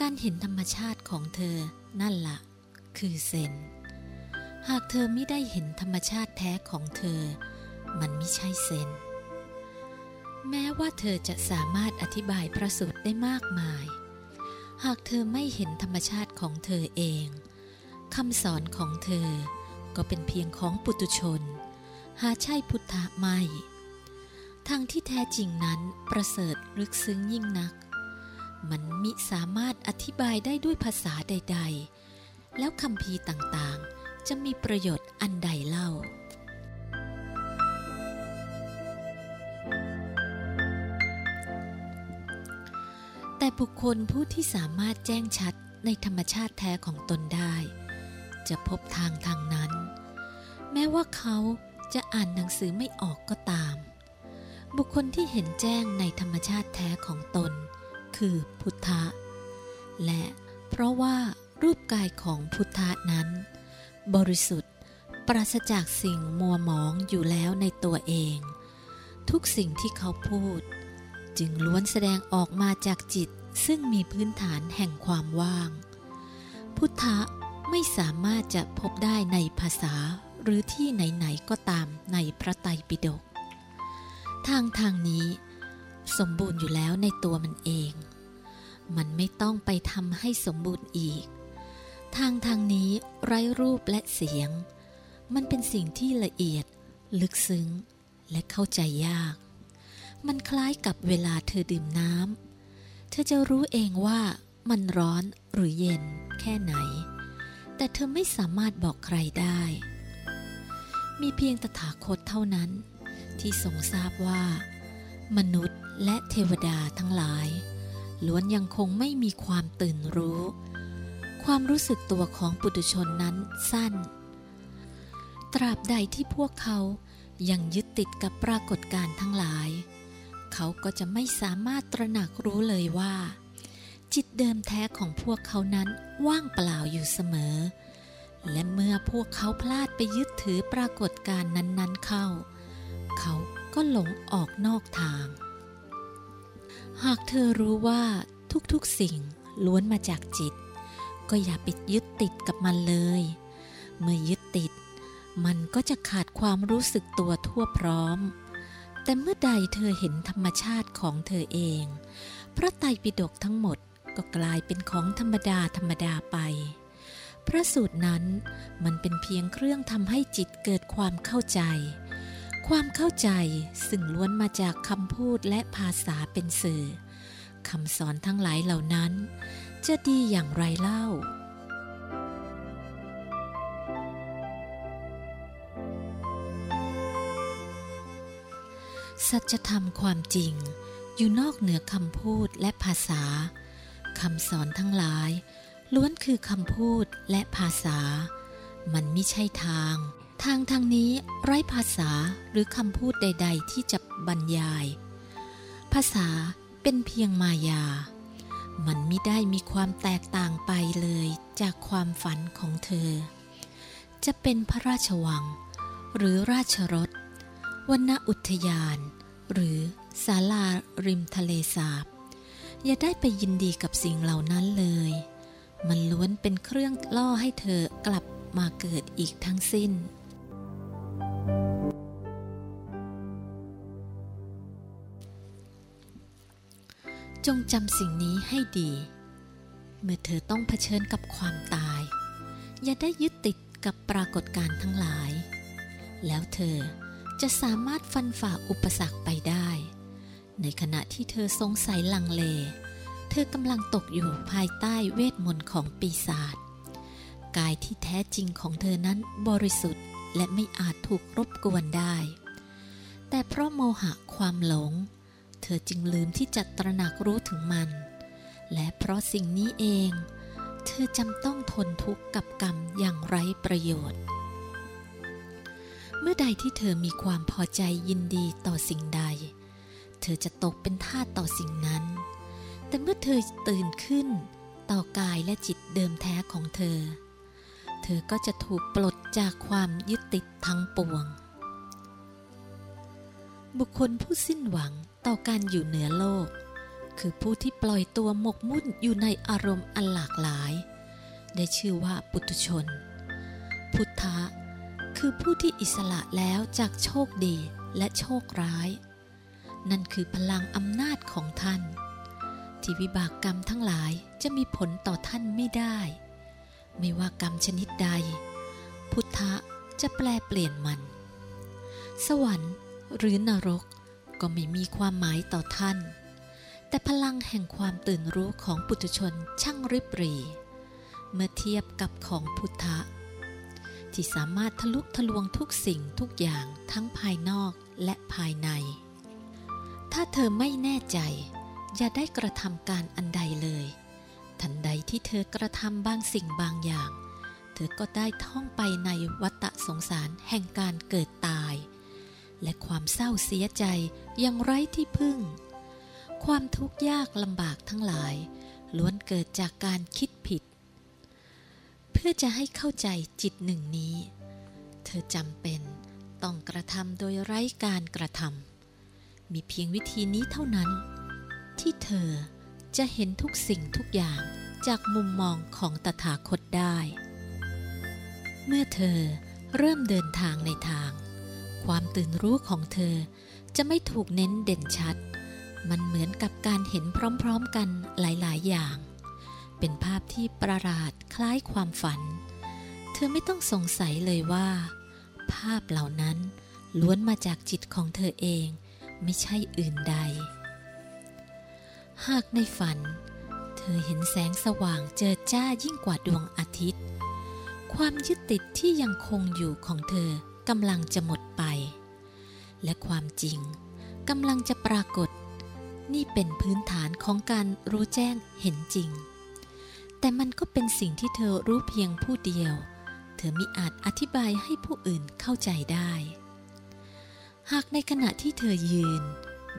การเห็นธรรมชาติของเธอนั่นละ่ะคือเซน หากเธอไม่ได้เห็นธรรมชาติแท้ของเธอ มันไม่ใช่เซน แม้ว่าเธอจะสามารถอธิบายประสูตรได้มากมาย หากเธอไม่เห็นธรรมชาติของเธอเองคำสอนของเธอก็เป็นเพียงของปุตุชน หาใช่พุทธะไม่ ทางที่แท้จริงนั้นประเสริฐลึกซึ้งยิ่งนัก มันมิสามารถอธิบายได้ด้วยภาษาใด ๆ แล้วคำพีต่างๆ จะมีประโยชน์อันใดเล่า แต่บุคคลผู้ที่สามารถแจ้งชัดในธรรมชาติแท้ของตนได้ จะพบทางทางนั้น แม้ว่าเขาจะอ่านหนังสือไม่ออกก็ตาม บุคคลที่เห็นแจ้งในธรรมชาติแท้ของตน คือพุทธะ และเพราะว่ารูปกายของพุทธะนั้น บริสุทธิ์ปราศจากสิ่งมัวหมองอยู่แล้วในตัวเอง ทุกสิ่งที่เขาพูด จึงล้วนแสดงออกมาจากจิตซึ่งมีพื้นฐานแห่งความว่าง พุทธะไม่สามารถจะพบได้ในภาษาหรือที่ไหน ๆ ก็ตามในพระไตรปิฎก ทางทางนี้ สมบูรณ์อยู่แล้วในตัวมันเอง มันไม่ต้องไปทำให้สมบูรณ์อีก ทางทางนี้ไร้รูปและเสียง มันเป็นสิ่งที่ละเอียด ลึกซึ้ง และเข้าใจยาก มันคล้ายกับเวลาเธอดื่มน้ำ เธอจะรู้เองว่ามันร้อนหรือเย็นแค่ไหน แต่เธอไม่สามารถบอกใครได้ มีเพียงตถาคตเท่านั้น ที่ทรงทราบว่า มนุษย์และเทวดาทั้งหลาย ล้วนยังคงไม่มีความตื่นรู้ ความรู้สึกตัวของปุถุชนนั้นสั้น ตราบใดที่พวกเขายังยึดติดกับปรากฏการณ์ทั้งหลาย เขาก็จะไม่สามารถตระหนักรู้เลยว่า จิตเดิมแท้ของพวกเขานั้นว่างเปล่าอยู่เสมอ และเมื่อพวกเขาพลาดไปยึดถือปรากฏการณ์นั้น ๆ เข้า เขาก็หลงออกนอกทาง หากเธอรู้ว่าทุกๆสิ่งล้วนมาจากจิต ก็อย่าไปยึดติดกับมันเลย เมื่อยึดติด มันก็จะขาดความรู้สึกตัวทั่วพร้อม แต่เมื่อใดเธอเห็นธรรมชาติของเธอเอง พระไตรปิฎกทั้งหมดก็กลายเป็นของธรรมดาธรรมดาไปพระสูตรนั้นมันเป็นเพียงเครื่องทำให้จิตเกิดความเข้าใจ ความเข้าใจซึ่งล้วนมาจากคำพูดและภาษาเป็นสื่อคำสอนทั้งหลายเหล่านั้น จะดีอย่างไรเล่า สัจธรรมความจริง อยู่นอกเหนือคำพูดและภาษาคำสอนทั้งหลาย ล้วนคือคำพูดและภาษา มันไม่ใช่ทาง ทางทางนี้ไร้ภาษาหรือคำพูดใด ๆ ที่จะบรรยาย ภาษาเป็นเพียงมายา มันไม่ได้มีความแตกต่างไปเลยจากความฝันของเธอ จะเป็นพระราชวัง หรือราชรถวันณอุทยาน หรือศาลาริมทะเลสาบ อย่าได้ไปยินดีกับสิ่งเหล่านั้นเลย มันล้วนเป็นเครื่องล่อให้เธอกลับมาเกิดอีกทั้งสิ้น จงจำสิ่งนี้ให้ดี เมื่อเธอต้องเผชิญกับความตาย อย่าได้ยึดติดกับปรากฏการณ์ทั้งหลาย แล้วเธอจะสามารถฟันฝ่าอุปสรรคไปได้ ในขณะที่เธอสงสัยลังเล เธอกำลังตกอยู่ภายใต้เวทมนต์ของปีศาจ กายที่แท้จริงของเธอนั้นบริสุทธิ์ และไม่อาจถูกรบกวนได้ แต่เพราะโมหะความหลง เธอจึงลืมที่จะตระหนักรู้ถึงมัน และเพราะสิ่งนี้เอง เธอจำต้องทนทุกข์กับกรรมอย่างไร้ประโยชน์ เมื่อใดที่เธอมีความพอใจยินดีต่อสิ่งใด เธอจะตกเป็นทาสต่อสิ่งนั้น แต่เมื่อเธอตื่นขึ้น ต่อกายและจิตเดิมแท้ของเธอ เธอก็จะถูกปลดจากความยึดติดทั้งปวง บุคคลผู้สิ้นหวังต่อการอยู่เหนือโลก คือผู้ที่ปล่อยตัวหมกมุ่นอยู่ในอารมณ์อันหลากหลาย ได้ชื่อว่าปุถุชน พุทธะคือผู้ที่อิสระแล้วจากโชคดีและโชคร้าย นั่นคือพลังอำนาจของท่าน ที่วิบากกรรมทั้งหลายจะมีผลต่อท่านไม่ได้ ไม่ว่ากรรมชนิดใด พุทธะจะแปลเปลี่ยนมัน สวรรค์หรือนรกก็ไม่มีความหมายต่อท่าน แต่พลังแห่งความตื่นรู้ของปุถุชนช่างริบหรี่เมื่อเทียบกับของพุทธะ ที่สามารถทะลุทะลวงทุกสิ่งทุกอย่างทั้งภายนอกและภายใน ถ้าเธอไม่แน่ใจ อย่าได้กระทำการอันใดเลย ทันใดที่เธอกระทำบางสิ่งบางอย่าง เธอก็ได้ท่องไปในวัฏสงสารแห่งการเกิดตาย และความเศร้าเสียใจยังไร้ที่พึ่ง ความทุกข์ยากลำบากทั้งหลาย ล้วนเกิดจากการคิดผิด เพื่อจะให้เข้าใจจิตหนึ่งนี้ เธอจำเป็นต้องกระทำโดยไร้การกระทำมีเพียงวิธีนี้เท่านั้น ที่เธอ จะเห็นทุกสิ่งทุกอย่างจากมุมมองของตถาคตได้ เมื่อเธอเริ่มเดินทางในทาง ความตื่นรู้ของเธอจะไม่ถูกเน้นเด่นชัด มันเหมือนกับการเห็นพร้อมๆกันหลายๆ อย่าง เป็นภาพที่ประหลาดคล้ายความฝัน เธอไม่ต้องสงสัยเลยว่า ภาพเหล่านั้นล้วนมาจากจิตของเธอเอง ไม่ใช่อื่นใด หากในฝัน เธอเห็นแสงสว่างเจอจ้ายิ่งกว่าดวงอาทิตย์ ความยึดติดที่ยังคงอยู่ของเธอกำลังจะหมดไป และความจริงกำลังจะปรากฏ นี่เป็นพื้นฐานของการรู้แจ้งเห็นจริง แต่มันก็เป็นสิ่งที่เธอรู้เพียงผู้เดียว เธอมิอาจอธิบายให้ผู้อื่นเข้าใจได้ หากในขณะที่เธอยืน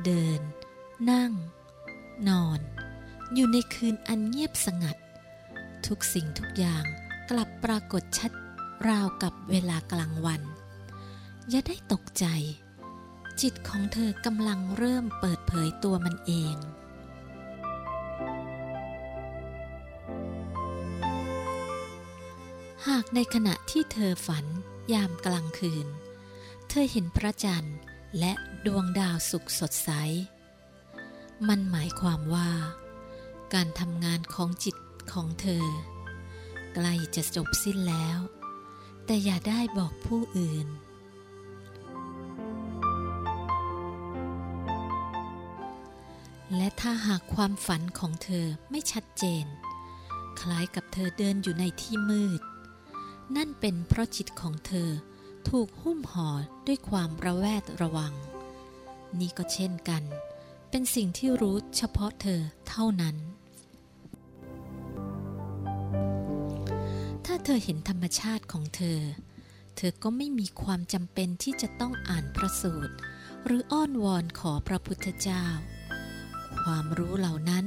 เดิน นั่ง นอน อยู่ในคืนอันเงียบสงัด ทุกสิ่งทุกอย่างกลับปรากฏชัดราวกับเวลากลางวัน อย่าได้ตกใจ จิตของเธอกำลังเริ่มเปิดเผยตัวมันเองหากในขณะที่เธอฝันยามกลางคืน เธอเห็นพระจันทร์และดวงดาวสุกสดใส มันหมายความว่า การทำงานของจิตของเธอ ใกล้จะจบสิ้นแล้ว แต่อย่าได้บอกผู้อื่น และถ้าหากความฝันของเธอไม่ชัดเจน คล้ายกับเธอเดินอยู่ในที่มืด นั่นเป็นเพราะจิตของเธอถูกหุ้มห่อด้วยความระแวดระวัง นี่ก็เช่นกัน เป็นสิ่งที่รู้เฉพาะเธอเท่านั้น ถ้าเธอเห็นธรรมชาติของเธอ เธอก็ไม่มีความจำเป็นที่จะต้องอ่านพระสูตร หรืออ้อนวอนขอพระพุทธเจ้า ความรู้เหล่านั้น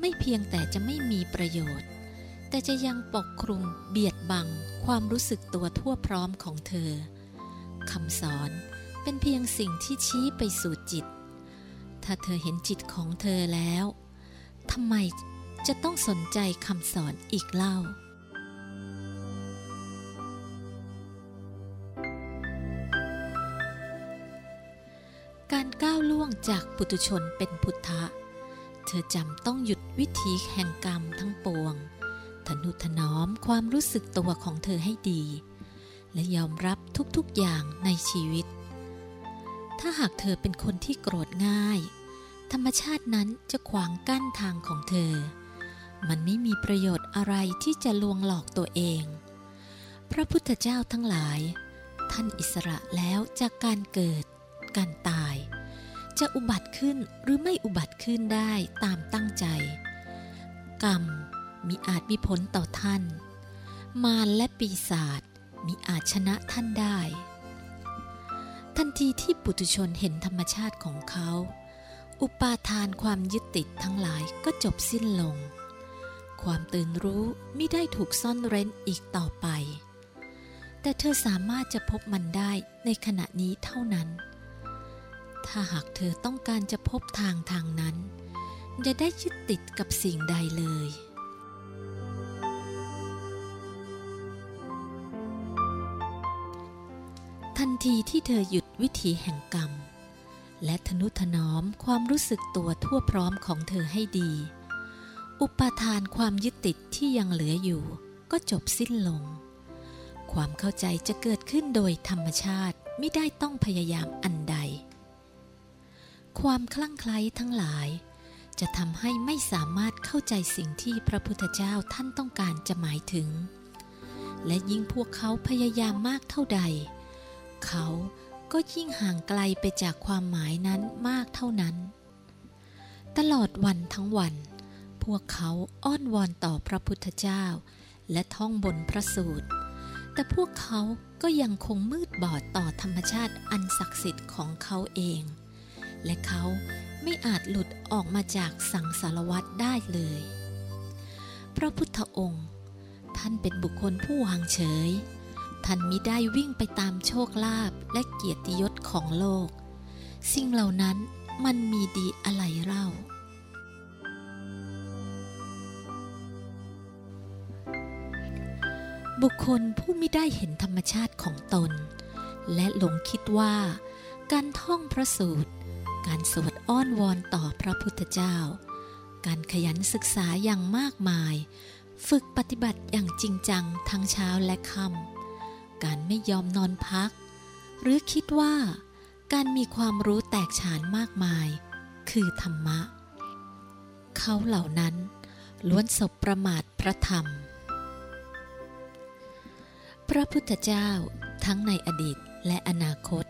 ไม่เพียงแต่จะไม่มีประโยชน์ แต่จะยังปกคลุมเบียดบังความรู้สึกตัวทั่วพร้อมของเธอคำสอนเป็นเพียงสิ่งที่ชี้ไปสู่จิต ถ้าเธอเห็นจิตของเธอแล้วทำไมจะต้องสนใจคำสอนอีกเล่า การก้าวล่วงจากปุถุชนเป็นพุทธะ เธอจำต้องหยุดวิถีแห่งกรรมทั้งปวง ทนุถนอมความรู้สึกตัวของเธอให้ดี และยอมรับทุกๆอย่างในชีวิต ถ้าหากเธอเป็นคนที่โกรธง่าย ธรรมชาตินั้นจะขวางกั้นทางของเธอ มันไม่มีประโยชน์อะไรที่จะลวงหลอกตัวเอง พระพุทธเจ้าทั้งหลาย ท่านอิสระแล้วจากการเกิด การตาย จะอุบัติขึ้นหรือไม่อุบัติขึ้นได้ตามตั้งใจ กรรมมีอาจมีผลต่อท่าน มารและปีศาจมีอาจชนะท่านได้ ทันทีที่ปุถุชนเห็นธรรมชาติของเขา อุปาทานความยึดติดทั้งหลายก็จบสิ้นลง ความตื่นรู้ไม่ได้ถูกซ่อนเร้นอีกต่อไป แต่เธอสามารถจะพบมันได้ในขณะนี้เท่านั้น ถ้าหากเธอต้องการจะพบทางทางนั้น จะได้ยึดติดกับสิ่งใดเลย ทีที่เธอหยุดวิถีแห่งกรรม และทนุถนอมความรู้สึกตัวทั่วพร้อมของเธอให้ดี อุปาทานความยึดติดที่ยังเหลืออยู่ ก็จบสิ้นลง ความเข้าใจจะเกิดขึ้นโดยธรรมชาติไม่ได้ต้องพยายามอันใด ความคลั่งไคล้ทั้งหลาย จะทำให้ไม่สามารถเข้าใจสิ่งที่พระพุทธเจ้าท่านต้องการจะหมายถึง และยิ่งพวกเขาพยายามมากเท่าใด เขาก็ยิ่งห่างไกลไปจากความหมายนั้นมากเท่านั้น ตลอดวันทั้งวัน พวกเขาอ้อนวอนต่อพระพุทธเจ้า และท่องบนพระสูตร แต่พวกเขาก็ยังคงมืดบอดต่อธรรมชาติอันศักดิ์สิทธิ์ของเขาเอง และเขาไม่อาจหลุดออกมาจากสังสารวัฏได้เลย พระพุทธองค์ ท่านเป็นบุคคลผู้วางเฉย ท่านมิได้วิ่งไปตามโชคลาภและเกียรติยศของโลก สิ่งเหล่านั้นมันมีดีอะไรเล่า บุคคลผู้ไม่ได้เห็นธรรมชาติของตน และหลงคิดว่า การท่องพระสูตร การสวดอ้อนวอนต่อพระพุทธเจ้า การขยันศึกษาอย่างมากมาย ฝึกปฏิบัติอย่างจริงจังทั้งเช้าและค่ำ การไม่ยอมนอนพัก หรือคิดว่าการมีความรู้แตกฉานมากมาย คือธรรมะ เขาเหล่านั้นล้วนศพประมาทพระธรรม พระพุทธเจ้าทั้งในอดีตและอนาคต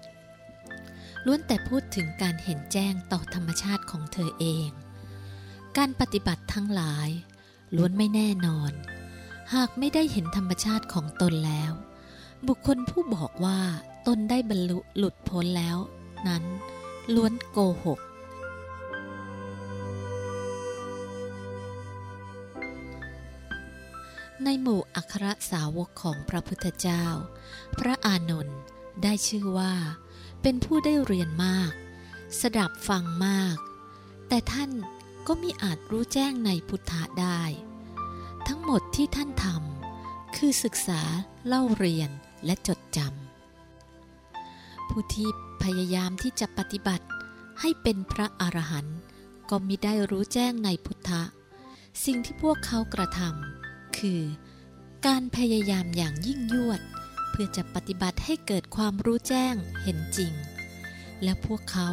ล้วนแต่พูดถึงการเห็นแจ้งต่อธรรมชาติของเธอเอง การปฏิบัติทั้งหลาย ล้วนไม่แน่นอน หากไม่ได้เห็นธรรมชาติของตนแล้ว บุคคลผู้บอกว่าตนได้บรรลุหลุดพ้นแล้ว นั้น ล้วนโกหก ในหมู่อัครสาวกของพระพุทธเจ้า พระอานนท์ได้ชื่อว่า เป็นผู้ได้เรียนมาก สดับฟังมาก แต่ท่านก็มิอาจรู้แจ้งในพุทธะได้ ทั้งหมดที่ท่านทำคือศึกษาเล่าเรียน และจดจำผู้ที่พยายามที่จะปฏิบัติให้เป็นพระอรหันต์ก็มิได้รู้แจ้งในพุทธะ สิ่งที่พวกเขากระทำคือ การพยายามอย่างยิ่งยวด เพื่อจะปฏิบัติให้เกิดความรู้แจ้งเห็นจริง และพวกเขา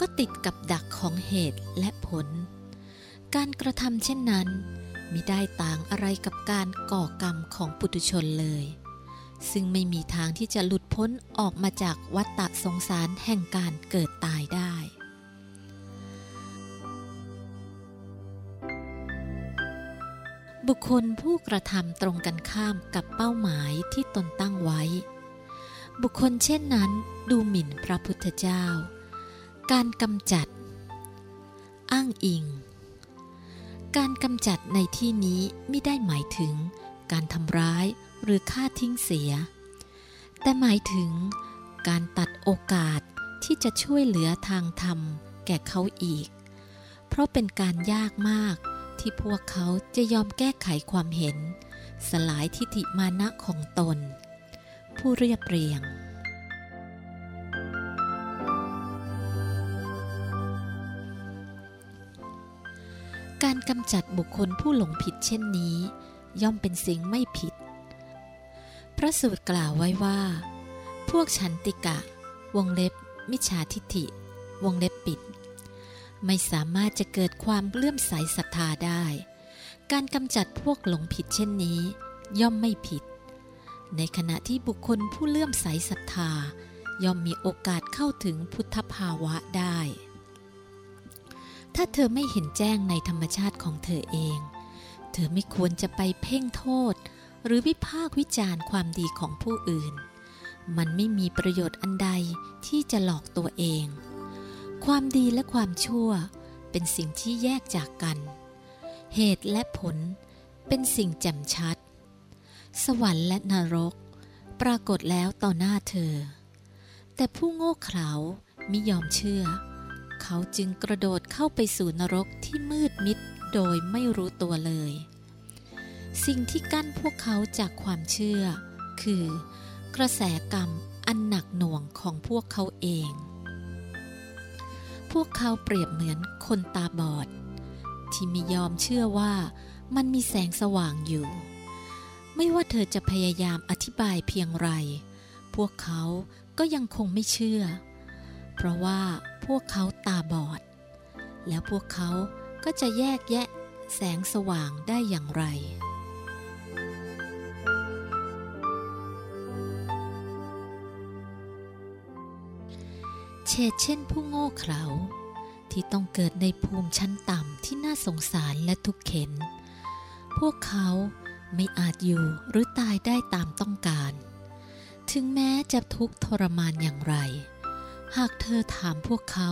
ก็ติดกับดักของเหตุและผล การกระทำเช่นนั้นมิได้ต่างอะไรกับการก่อกรรมของปุถุชนเลย ซึ่งไม่มีทางที่จะหลุดพ้นออกมาจากวัฏฏะสงสารแห่งการเกิดตายได้ บุคคลผู้กระทำตรงกันข้ามกับเป้าหมายที่ตนตั้งไว้ บุคคลเช่นนั้นดูหมิ่นพระพุทธเจ้า การกำจัด อ้างอิง การกำจัดในที่นี้ไม่ได้หมายถึงการทำร้าย หรือฆ่าทิ้งเสีย แต่หมายถึงการตัดโอกาสที่จะช่วยเหลือทางธรรมแก่เขาอีก เพราะเป็นการยากมากที่พวกเขาจะยอมแก้ไขความเห็น สลายทิฏฐิมานะของตน ผู้เรียบเรียง การกำจัดบุคคลผู้หลงผิดเช่นนี้ ย่อมเป็นสิ่งไม่ผิด พระสูตรกล่าวไว้ว่า พวกฉันติกะ วงเล็บ มิจฉาทิฐิ วงเล็บปิด ไม่สามารถจะเกิดความเลื่อมใสศรัทธาได้ การกำจัดพวกหลงผิดเช่นนี้ ย่อมไม่ผิด ในขณะที่บุคคลผู้เลื่อมใสศรัทธา ย่อมมีโอกาสเข้าถึงพุทธภาวะได้ ถ้าเธอไม่เห็นแจ้งในธรรมชาติของเธอเอง เธอไม่ควรจะไปเพ่งโทษ หรือวิพากษ์วิจารณ์ความดีของผู้อื่น มันไม่มีประโยชน์อันใดที่จะหลอกตัวเอง ความดีและความชั่วเป็นสิ่งที่แยกจากกัน เหตุและผลเป็นสิ่งแจ่มชัด สวรรค์และนรก ปรากฏแล้วต่อหน้าเธอ แต่ผู้โง่เขลาไมิยอมเชื่อ เขาจึงกระโดดเข้าไปสู่นรกที่มืดมิดโดยไม่รู้ตัวเลย สิ่งที่กั้นพวกเขาจากความเชื่อ คือกระแสกรรมอันหนักหน่วงของพวกเขาเอง พวกเขาเปรียบเหมือนคนตาบอด ที่ไม่ยอมเชื่อว่ามันมีแสงสว่างอยู่ ไม่ว่าเธอจะพยายามอธิบายเพียงไร พวกเขาก็ยังคงไม่เชื่อ เพราะว่าพวกเขาตาบอด แล้วพวกเขาก็จะแยกแยะแสงสว่างได้อย่างไร เชดเช่นผู้โง่เขลาที่ต้องเกิดในภูมิชั้นต่ำที่น่าสงสารและทุกข์เข็น พวกเขาไม่อาจอยู่หรือตายได้ตามต้องการ ถึงแม้จะทุกข์ทรมานอย่างไร หากเธอถามพวกเขา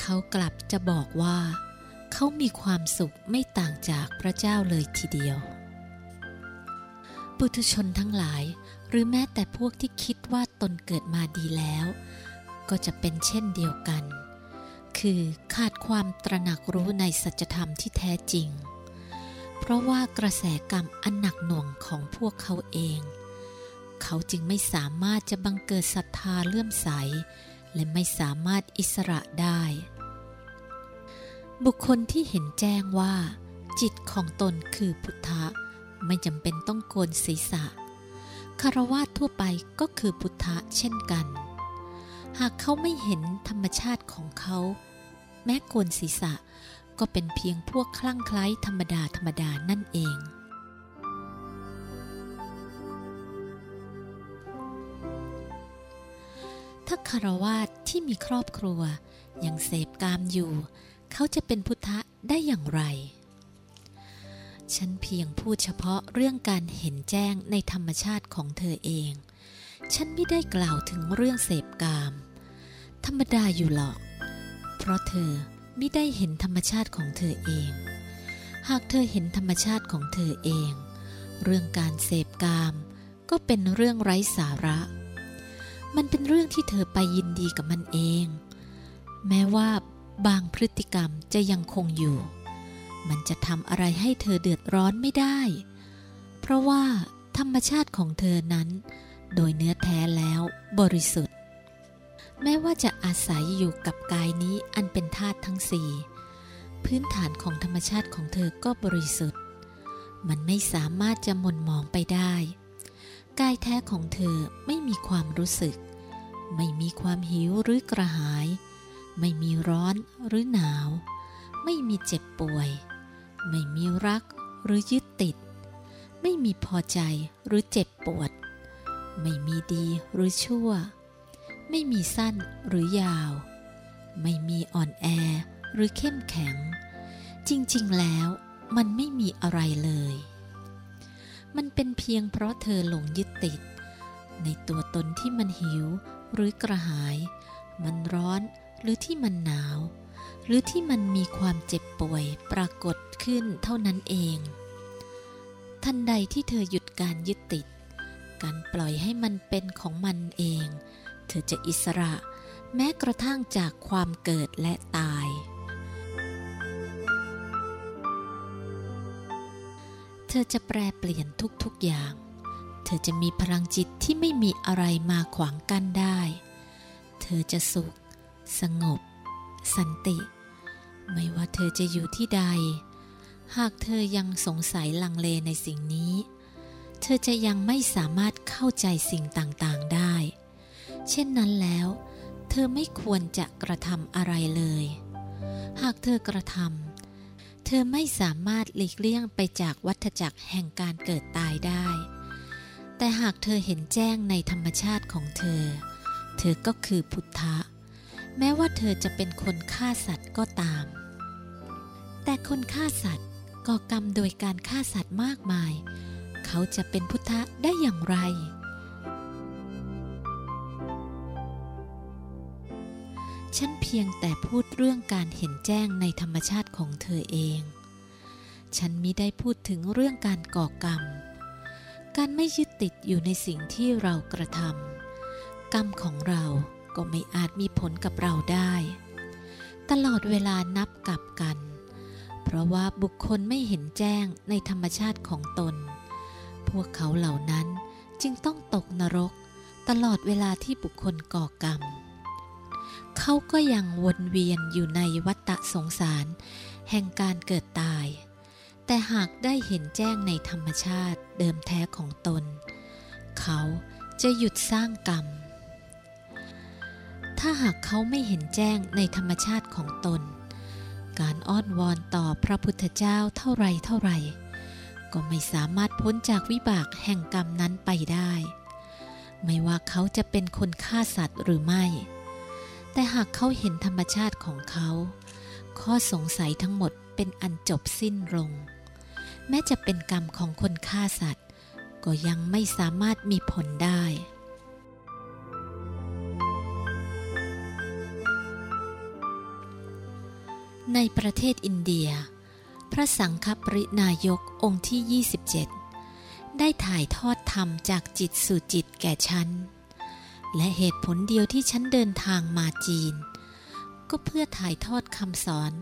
เขากลับจะบอกว่า เขามีความสุขไม่ต่างจากพระเจ้าเลยทีเดียว ปุถุชนทั้งหลาย หรือแม้แต่พวกที่คิดว่าตนเกิดมาดีแล้ว ก็จะเป็นเช่นเดียวกัน คือขาดความตระหนักรู้ในสัจธรรมที่แท้จริง เพราะว่ากระแสกรรมอันหนักหน่วงของพวกเขาเอง เขาจึงไม่สามารถจะบังเกิดศรัทธาเลื่อมใส และไม่สามารถอิสระได้ บุคคลที่เห็นแจ้งว่า จิตของตนคือพุทธะไม่จำเป็นต้องโกนศีรษะคารวะทั่วไปก็คือพุทธะเช่นกัน หากเขาไม่เห็นธรรมชาติของเขา แม้โกนศีรษะก็เป็นเพียงพวกคลั่งไคล้ธรรมดาธรรมดานั่นเอง ถ้าคารวาสที่มีครอบครัว ยังเสพกามอยู่ เขาจะเป็นพุทธะได้อย่างไร ฉันเพียงพูดเฉพาะเรื่องการเห็นแจ้งในธรรมชาติของเธอเอง ฉันไม่ได้กล่าวถึงเรื่องเสพกาม ธรรมดาอยู่หรอก เพราะเธอไม่ได้เห็นธรรมชาติของเธอเอง หากเธอเห็นธรรมชาติของเธอเอง เรื่องการเสพกาม ก็เป็นเรื่องไร้สาระ มันเป็นเรื่องที่เธอไปยินดีกับมันเอง แม้ว่าบางพฤติกรรมจะยังคงอยู่ มันจะทำอะไรให้เธอเดือดร้อนไม่ได้ เพราะว่าธรรมชาติของเธอนั้น โดยเนื้อแท้แล้วบริสุทธิ์ แม้ว่าจะอาศัยอยู่กับกายนี้อันเป็นธาตุทั้งสี่พื้นฐานของธรรมชาติของเธอก็บริสุทธิ์ มันไม่สามารถจะหม่นหมองไปได้ กายแท้ของเธอไม่มีความรู้สึก ไม่มีความหิวหรือกระหาย ไม่มีร้อนหรือหนาว ไม่มีเจ็บป่วย ไม่มีรักหรือยึดติด ไม่มีพอใจหรือเจ็บปวด ไม่มีดีหรือชั่ว ไม่มีสั้นหรือยาว ไม่มีอ่อนแอหรือเข้มแข็ง จริงๆแล้วมันไม่มีอะไรเลย มันเป็นเพียงเพราะเธอหลงยึดติด ในตัวตนที่มันหิวหรือกระหาย มันร้อนหรือที่มันหนาว หรือที่มันมีความเจ็บป่วยปรากฏขึ้นเท่านั้นเอง ทันใดที่เธอหยุดการยึดติด การปล่อยให้มันเป็นของมันเอง เธอจะอิสระ แม้กระทั่งจากความเกิดและตาย เธอจะแปรเปลี่ยนทุกๆอย่าง เธอจะมีพลังจิตที่ไม่มีอะไรมาขวางกั้นได้ เธอจะสุข สงบ สันติ ไม่ว่าเธอจะอยู่ที่ใด หากเธอยังสงสัยลังเลในสิ่งนี้เธอจะยังไม่สามารถเข้าใจสิ่งต่าง ๆ ได้ เช่นนั้นแล้ว เธอไม่ควรจะกระทำอะไรเลย หากเธอกระทำเธอไม่สามารถหลีกเลี่ยงไปจากวัฏจักรแห่งการเกิดตายได้ แต่หากเธอเห็นแจ้งในธรรมชาติของเธอ เธอก็คือพุทธะ แม้ว่าเธอจะเป็นคนฆ่าสัตว์ก็ตาม แต่คนฆ่าสัตว์ก่อกรรมโดยการฆ่าสัตว์มากมาย เขาจะเป็นพุทธะได้อย่างไร ฉันเพียงแต่พูดเรื่องการเห็นแจ้งในธรรมชาติของเธอเอง ฉันมิได้พูดถึงเรื่องการก่อกรรม การไม่ยึดติดอยู่ในสิ่งที่เรากระทำกรรมของเราก็ไม่อาจมีผลกับเราได้ ตลอดเวลานับกับกัน เพราะว่าบุคคลไม่เห็นแจ้งในธรรมชาติของตน พวกเขาเหล่านั้นจึงต้องตกนรก ตลอดเวลาที่บุคคลก่อกรรม เขาก็ยังวนเวียนอยู่ในวัฏสงสาร แห่งการเกิดตาย แต่หากได้เห็นแจ้งในธรรมชาติเดิมแท้ของตน เขาจะหยุดสร้างกรรม ถ้าหากเขาไม่เห็นแจ้งในธรรมชาติของตน การอ้อนวอนต่อพระพุทธเจ้าเท่าไรเท่าไร ก็ไม่สามารถพ้นจากวิบากแห่งกรรมนั้นไปได้ ไม่ว่าเขาจะเป็นคนฆ่าสัตว์หรือไม่ แต่หากเขาเห็นธรรมชาติของเขา ข้อสงสัยทั้งหมดเป็นอันจบสิ้นลง แม้จะเป็นกรรมของคนฆ่าสัตว์ ก็ยังไม่สามารถมีผลได้ในประเทศอินเดีย พระสังฆปรินายกองค์ที่ 27 ได้ถ่ายทอดธรรมจากจิตสู่จิตแก่ฉัน และเหตุผลเดียวที่ฉันเดินทางมาจีน ก็เพื่อถ่ายทอดคำสอน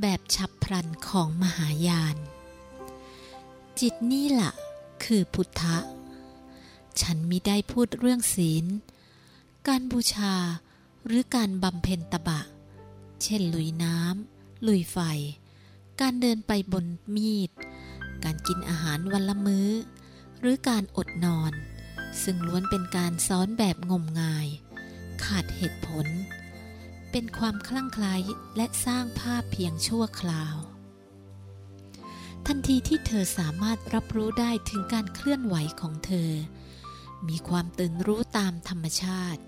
แบบฉับพลันของมหายาน จิตนี่ละ่ะ คือพุทธะ ฉันมิได้พูดเรื่องศีล การบูชาหรือการบำเพ็ญตบะ เช่นลุยน้ำลุยไฟ การเดินไปบนมีด การกินอาหารวันละมือ้อ หรือการอดนอน ซึ่งล้วนเป็นการสอนแบบงมงาย ขาดเหตุผล เป็นความคลั่งไคล้และสร้างภาพเพียงชั่วคราว ทันทีที่เธอสามารถรับรู้ได้ถึงการเคลื่อนไหวของเธอ มีความตื่นรู้ตามธรรมชาติ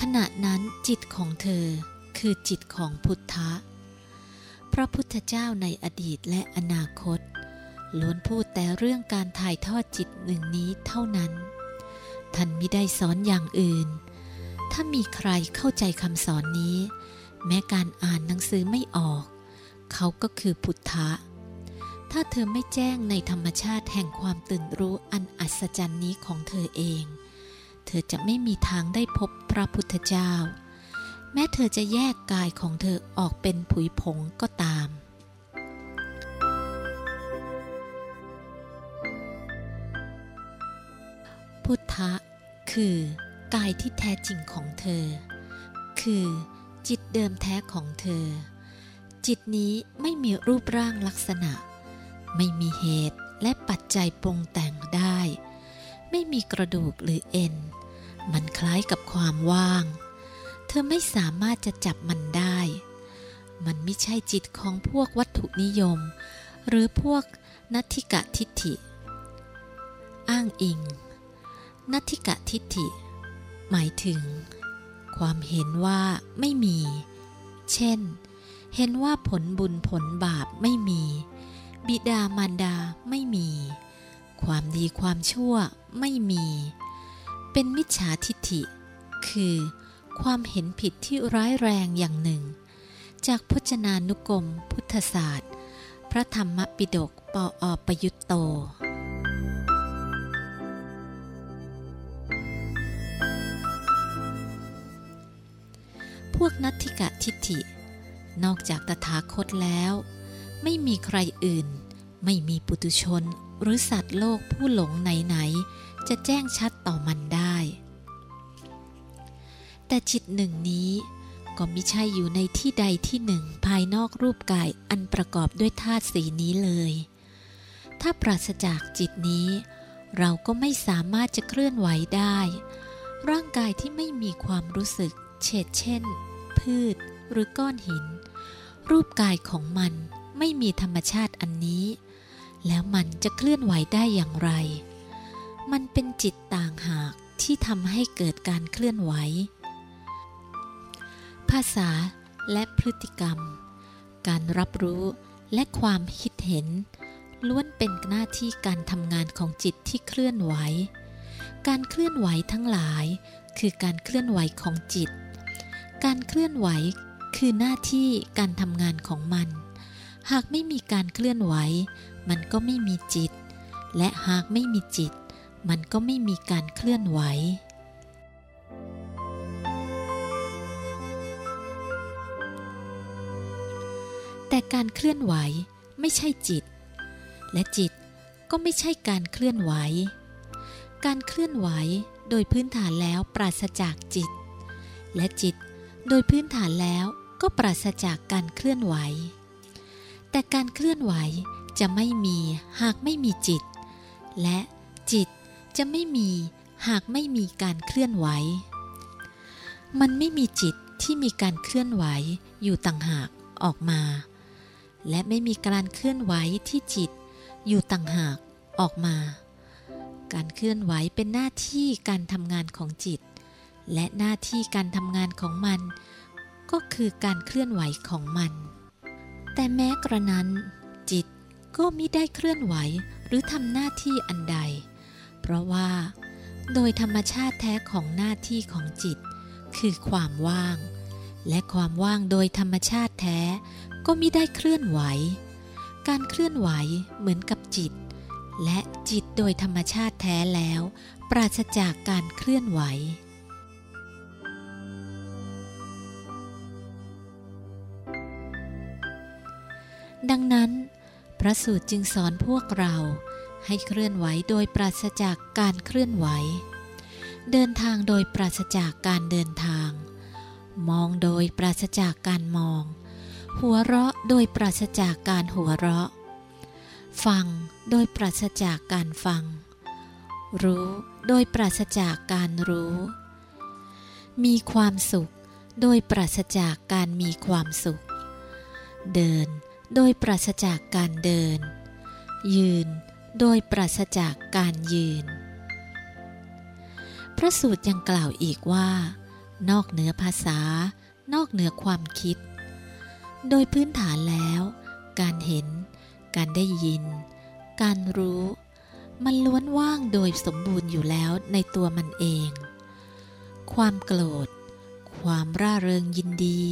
ขณะนั้นจิตของเธอคือจิตของพุทธะ พระพุทธเจ้าในอดีตและอนาคตล้วนพูดแต่เรื่องการถ่ายทอดจิตหนึ่งนี้เท่านั้น ท่านมิได้สอนอย่างอื่น ถ้ามีใครเข้าใจคำสอนนี้ แม้การอ่านหนังสือไม่ออก เขาก็คือพุทธะ ถ้าเธอไม่แจ้งในธรรมชาติแห่งความตื่นรู้อันอัศจรรย์นี้ของเธอเอง เธอจะไม่มีทางได้พบพระพุทธเจ้า แม้เธอจะแยกกายของเธอออกเป็นผุยผงก็ตาม พุทธะ คือกายที่แท้จริงของเธอ คือจิตเดิมแท้ของเธอ จิตนี้ไม่มีรูปร่างลักษณะ ไม่มีเหตุและปัจจัยปรุงแต่งได้ ไม่มีกระดูกหรือเอ็น มันคล้ายกับความว่าง เธธอไม่สามารถจะจับมันได้ มันไม่ใช่จิตของพวกวัตถุนิยม หรือพวกนัตถิกะทิฏฐิ อ้างอิง นัตถิกะทิฏฐิ หมายถึง ความเห็นว่าไม่มี เช่น เห็นว่าผลบุญผลบาปไม่มี บิดามารดาไม่มี ความดีความชั่วไม่มี เป็นมิจฉาทิฏฐิ คือ ความเห็นผิดที่ร้ายแรงอย่างหนึ่ง จากพจนานุกรมพุทธศาสตร์ พระธรรมปิฎกปออประยุตโต วกนัตถิกะทิฏฐิ นอกจากตถาคตแล้ว ไม่มีใครอื่น ไม่มีปุตุชนหรือสัตว์โลกผู้หลงไหนๆจะแจ้งชัดต่อมันได้ แต่จิตหนึ่งนี้ก็ม่ใช่อยู่ในที่ใดที่หนึ่งภายนอกรูปกายอันประกอบด้วยธาตุสีนี้เลย ถ้าปราศจากจิตนี้ เราก็ไม่สามารถจะเคลื่อนไหวได้ ร่างกายที่ไม่มีความรู้สึกเช่นเช่น พืชหรือก้อนหิน รูปกายของมันไม่มีธรรมชาติอันนี้ แล้วมันจะเคลื่อนไหวได้อย่างไร มันเป็นจิตต่างหากที่ทำให้เกิดการเคลื่อนไหว ภาษาและพฤติกรรม การรับรู้และความคิดเห็น ล้วนเป็นหน้าที่การทำงานของจิตที่เคลื่อนไหว การเคลื่อนไหวทั้งหลายคือการเคลื่อนไหวของจิต การเคลื่อนไหวคือหน้าที่การทำงานของมัน หากไม่มีการเคลื่อนไหว มันก็ไม่มีจิต และหากไม่มีจิต มันก็ไม่มีการเคลื่อนไหวแต่การเคลื่อนไหวไม่ใช่จิต และจิตก็ไม่ใช่การเคลื่อนไหว การเคลื่อนไหวโดยพื้นฐานแล้วปราศจากจิต และจิต โดยพื้นฐานแล้วก็ปราศจากการเคลื่อนไหว แต่การเคลื่อนไหวจะไม่มีหากไม่มีจิต และจิตจะไม่มีหากไม่มีการเคลื่อนไหว มันไม่มีจิตที่มีการเคลื่อนไหวอยู่ต่างหากออกมา และไม่มีการเคลื่อนไหวที่จิตอยู่ต่างหากออกมา การเคลื่อนไหวเป็นหน้าที่การทำงานของจิต และหน้าที่การทำงานของมัน ก็คือการเคลื่อนไหวของมัน แต่แม้กระนั้น จิตก็มิได้เคลื่อนไหวหรือทำหน้าที่อันใด เพราะว่า โดยธรรมชาติแท้ของหน้าที่ของจิต คือความว่าง และความว่างโดยธรรมชาติแท้ก็มิได้เคลื่อนไหว การเคลื่อนไหวเหมือนกับจิต และจิตโดยธรรมชาติแท้แล้ว ปราศจากการเคลื่อนไหว ดังนั้น พระสูตรจึงสอนพวกเราให้เคลื่อนไหวโดยปราศจากการเคลื่อนไหว เดินทางโดยปราศจากการเดินทาง มองโดยปราศจากการมอง หัวเราะโดยปราศจากการหัวเราะ ฟังโดยปราศจากการฟัง รู้โดยปราศจากการรู้ มีความสุข โดยปราศจากการมีความสุข เดิน โดยปราศจากการเดิน ยืนโดยปราศจากการยืน พระสูตรยังกล่าวอีกว่า นอกเหนือภาษา นอกเหนือความคิด โดยพื้นฐานแล้ว การเห็น การได้ยิน การรู้ มันล้วนว่างโดยสมบูรณ์อยู่แล้วในตัวมันเอง ความโกรธ ความร่าเริงยินดี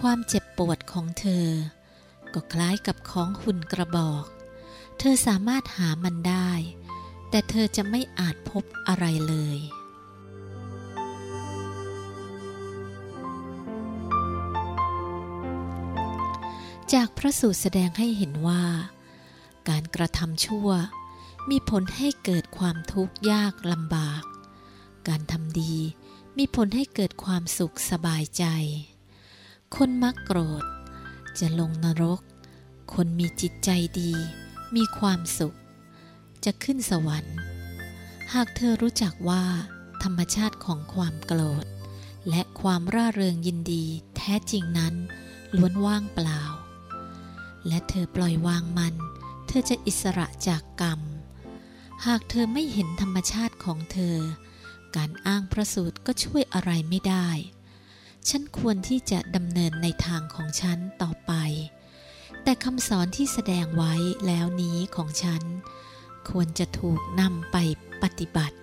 ความเจ็บปวดของเธอ ก็คล้ายกับของหุ่นกระบอก เธอสามารถหามันได้ แต่เธอจะไม่อาจพบอะไรเลยจากพระสูตรแสดงให้เห็นว่า การกระทำชั่วมีผลให้เกิดความทุกข์ยากลำบาก การทำดีมีผลให้เกิดความสุขสบายใจ คนมักโกรธ จะลงนรก คนมีจิตใจดี มีความสุข จะขึ้นสวรรค์ หากเธอรู้จักว่า ธรรมชาติของความโกรธ และความร่าเริงยินดีแท้จริงนั้น ล้วนว่างเปล่า และเธอปล่อยวางมัน เธอจะอิสระจากกรรม หากเธอไม่เห็นธรรมชาติของเธอ การอ้างพระสูตรก็ช่วยอะไรไม่ได้ ฉันควรที่จะดำเนินในทางของฉันต่อไป แต่คำสอนที่แสดงไว้แล้วนี้ของฉัน ควรจะถูกนำไปปฏิบัติ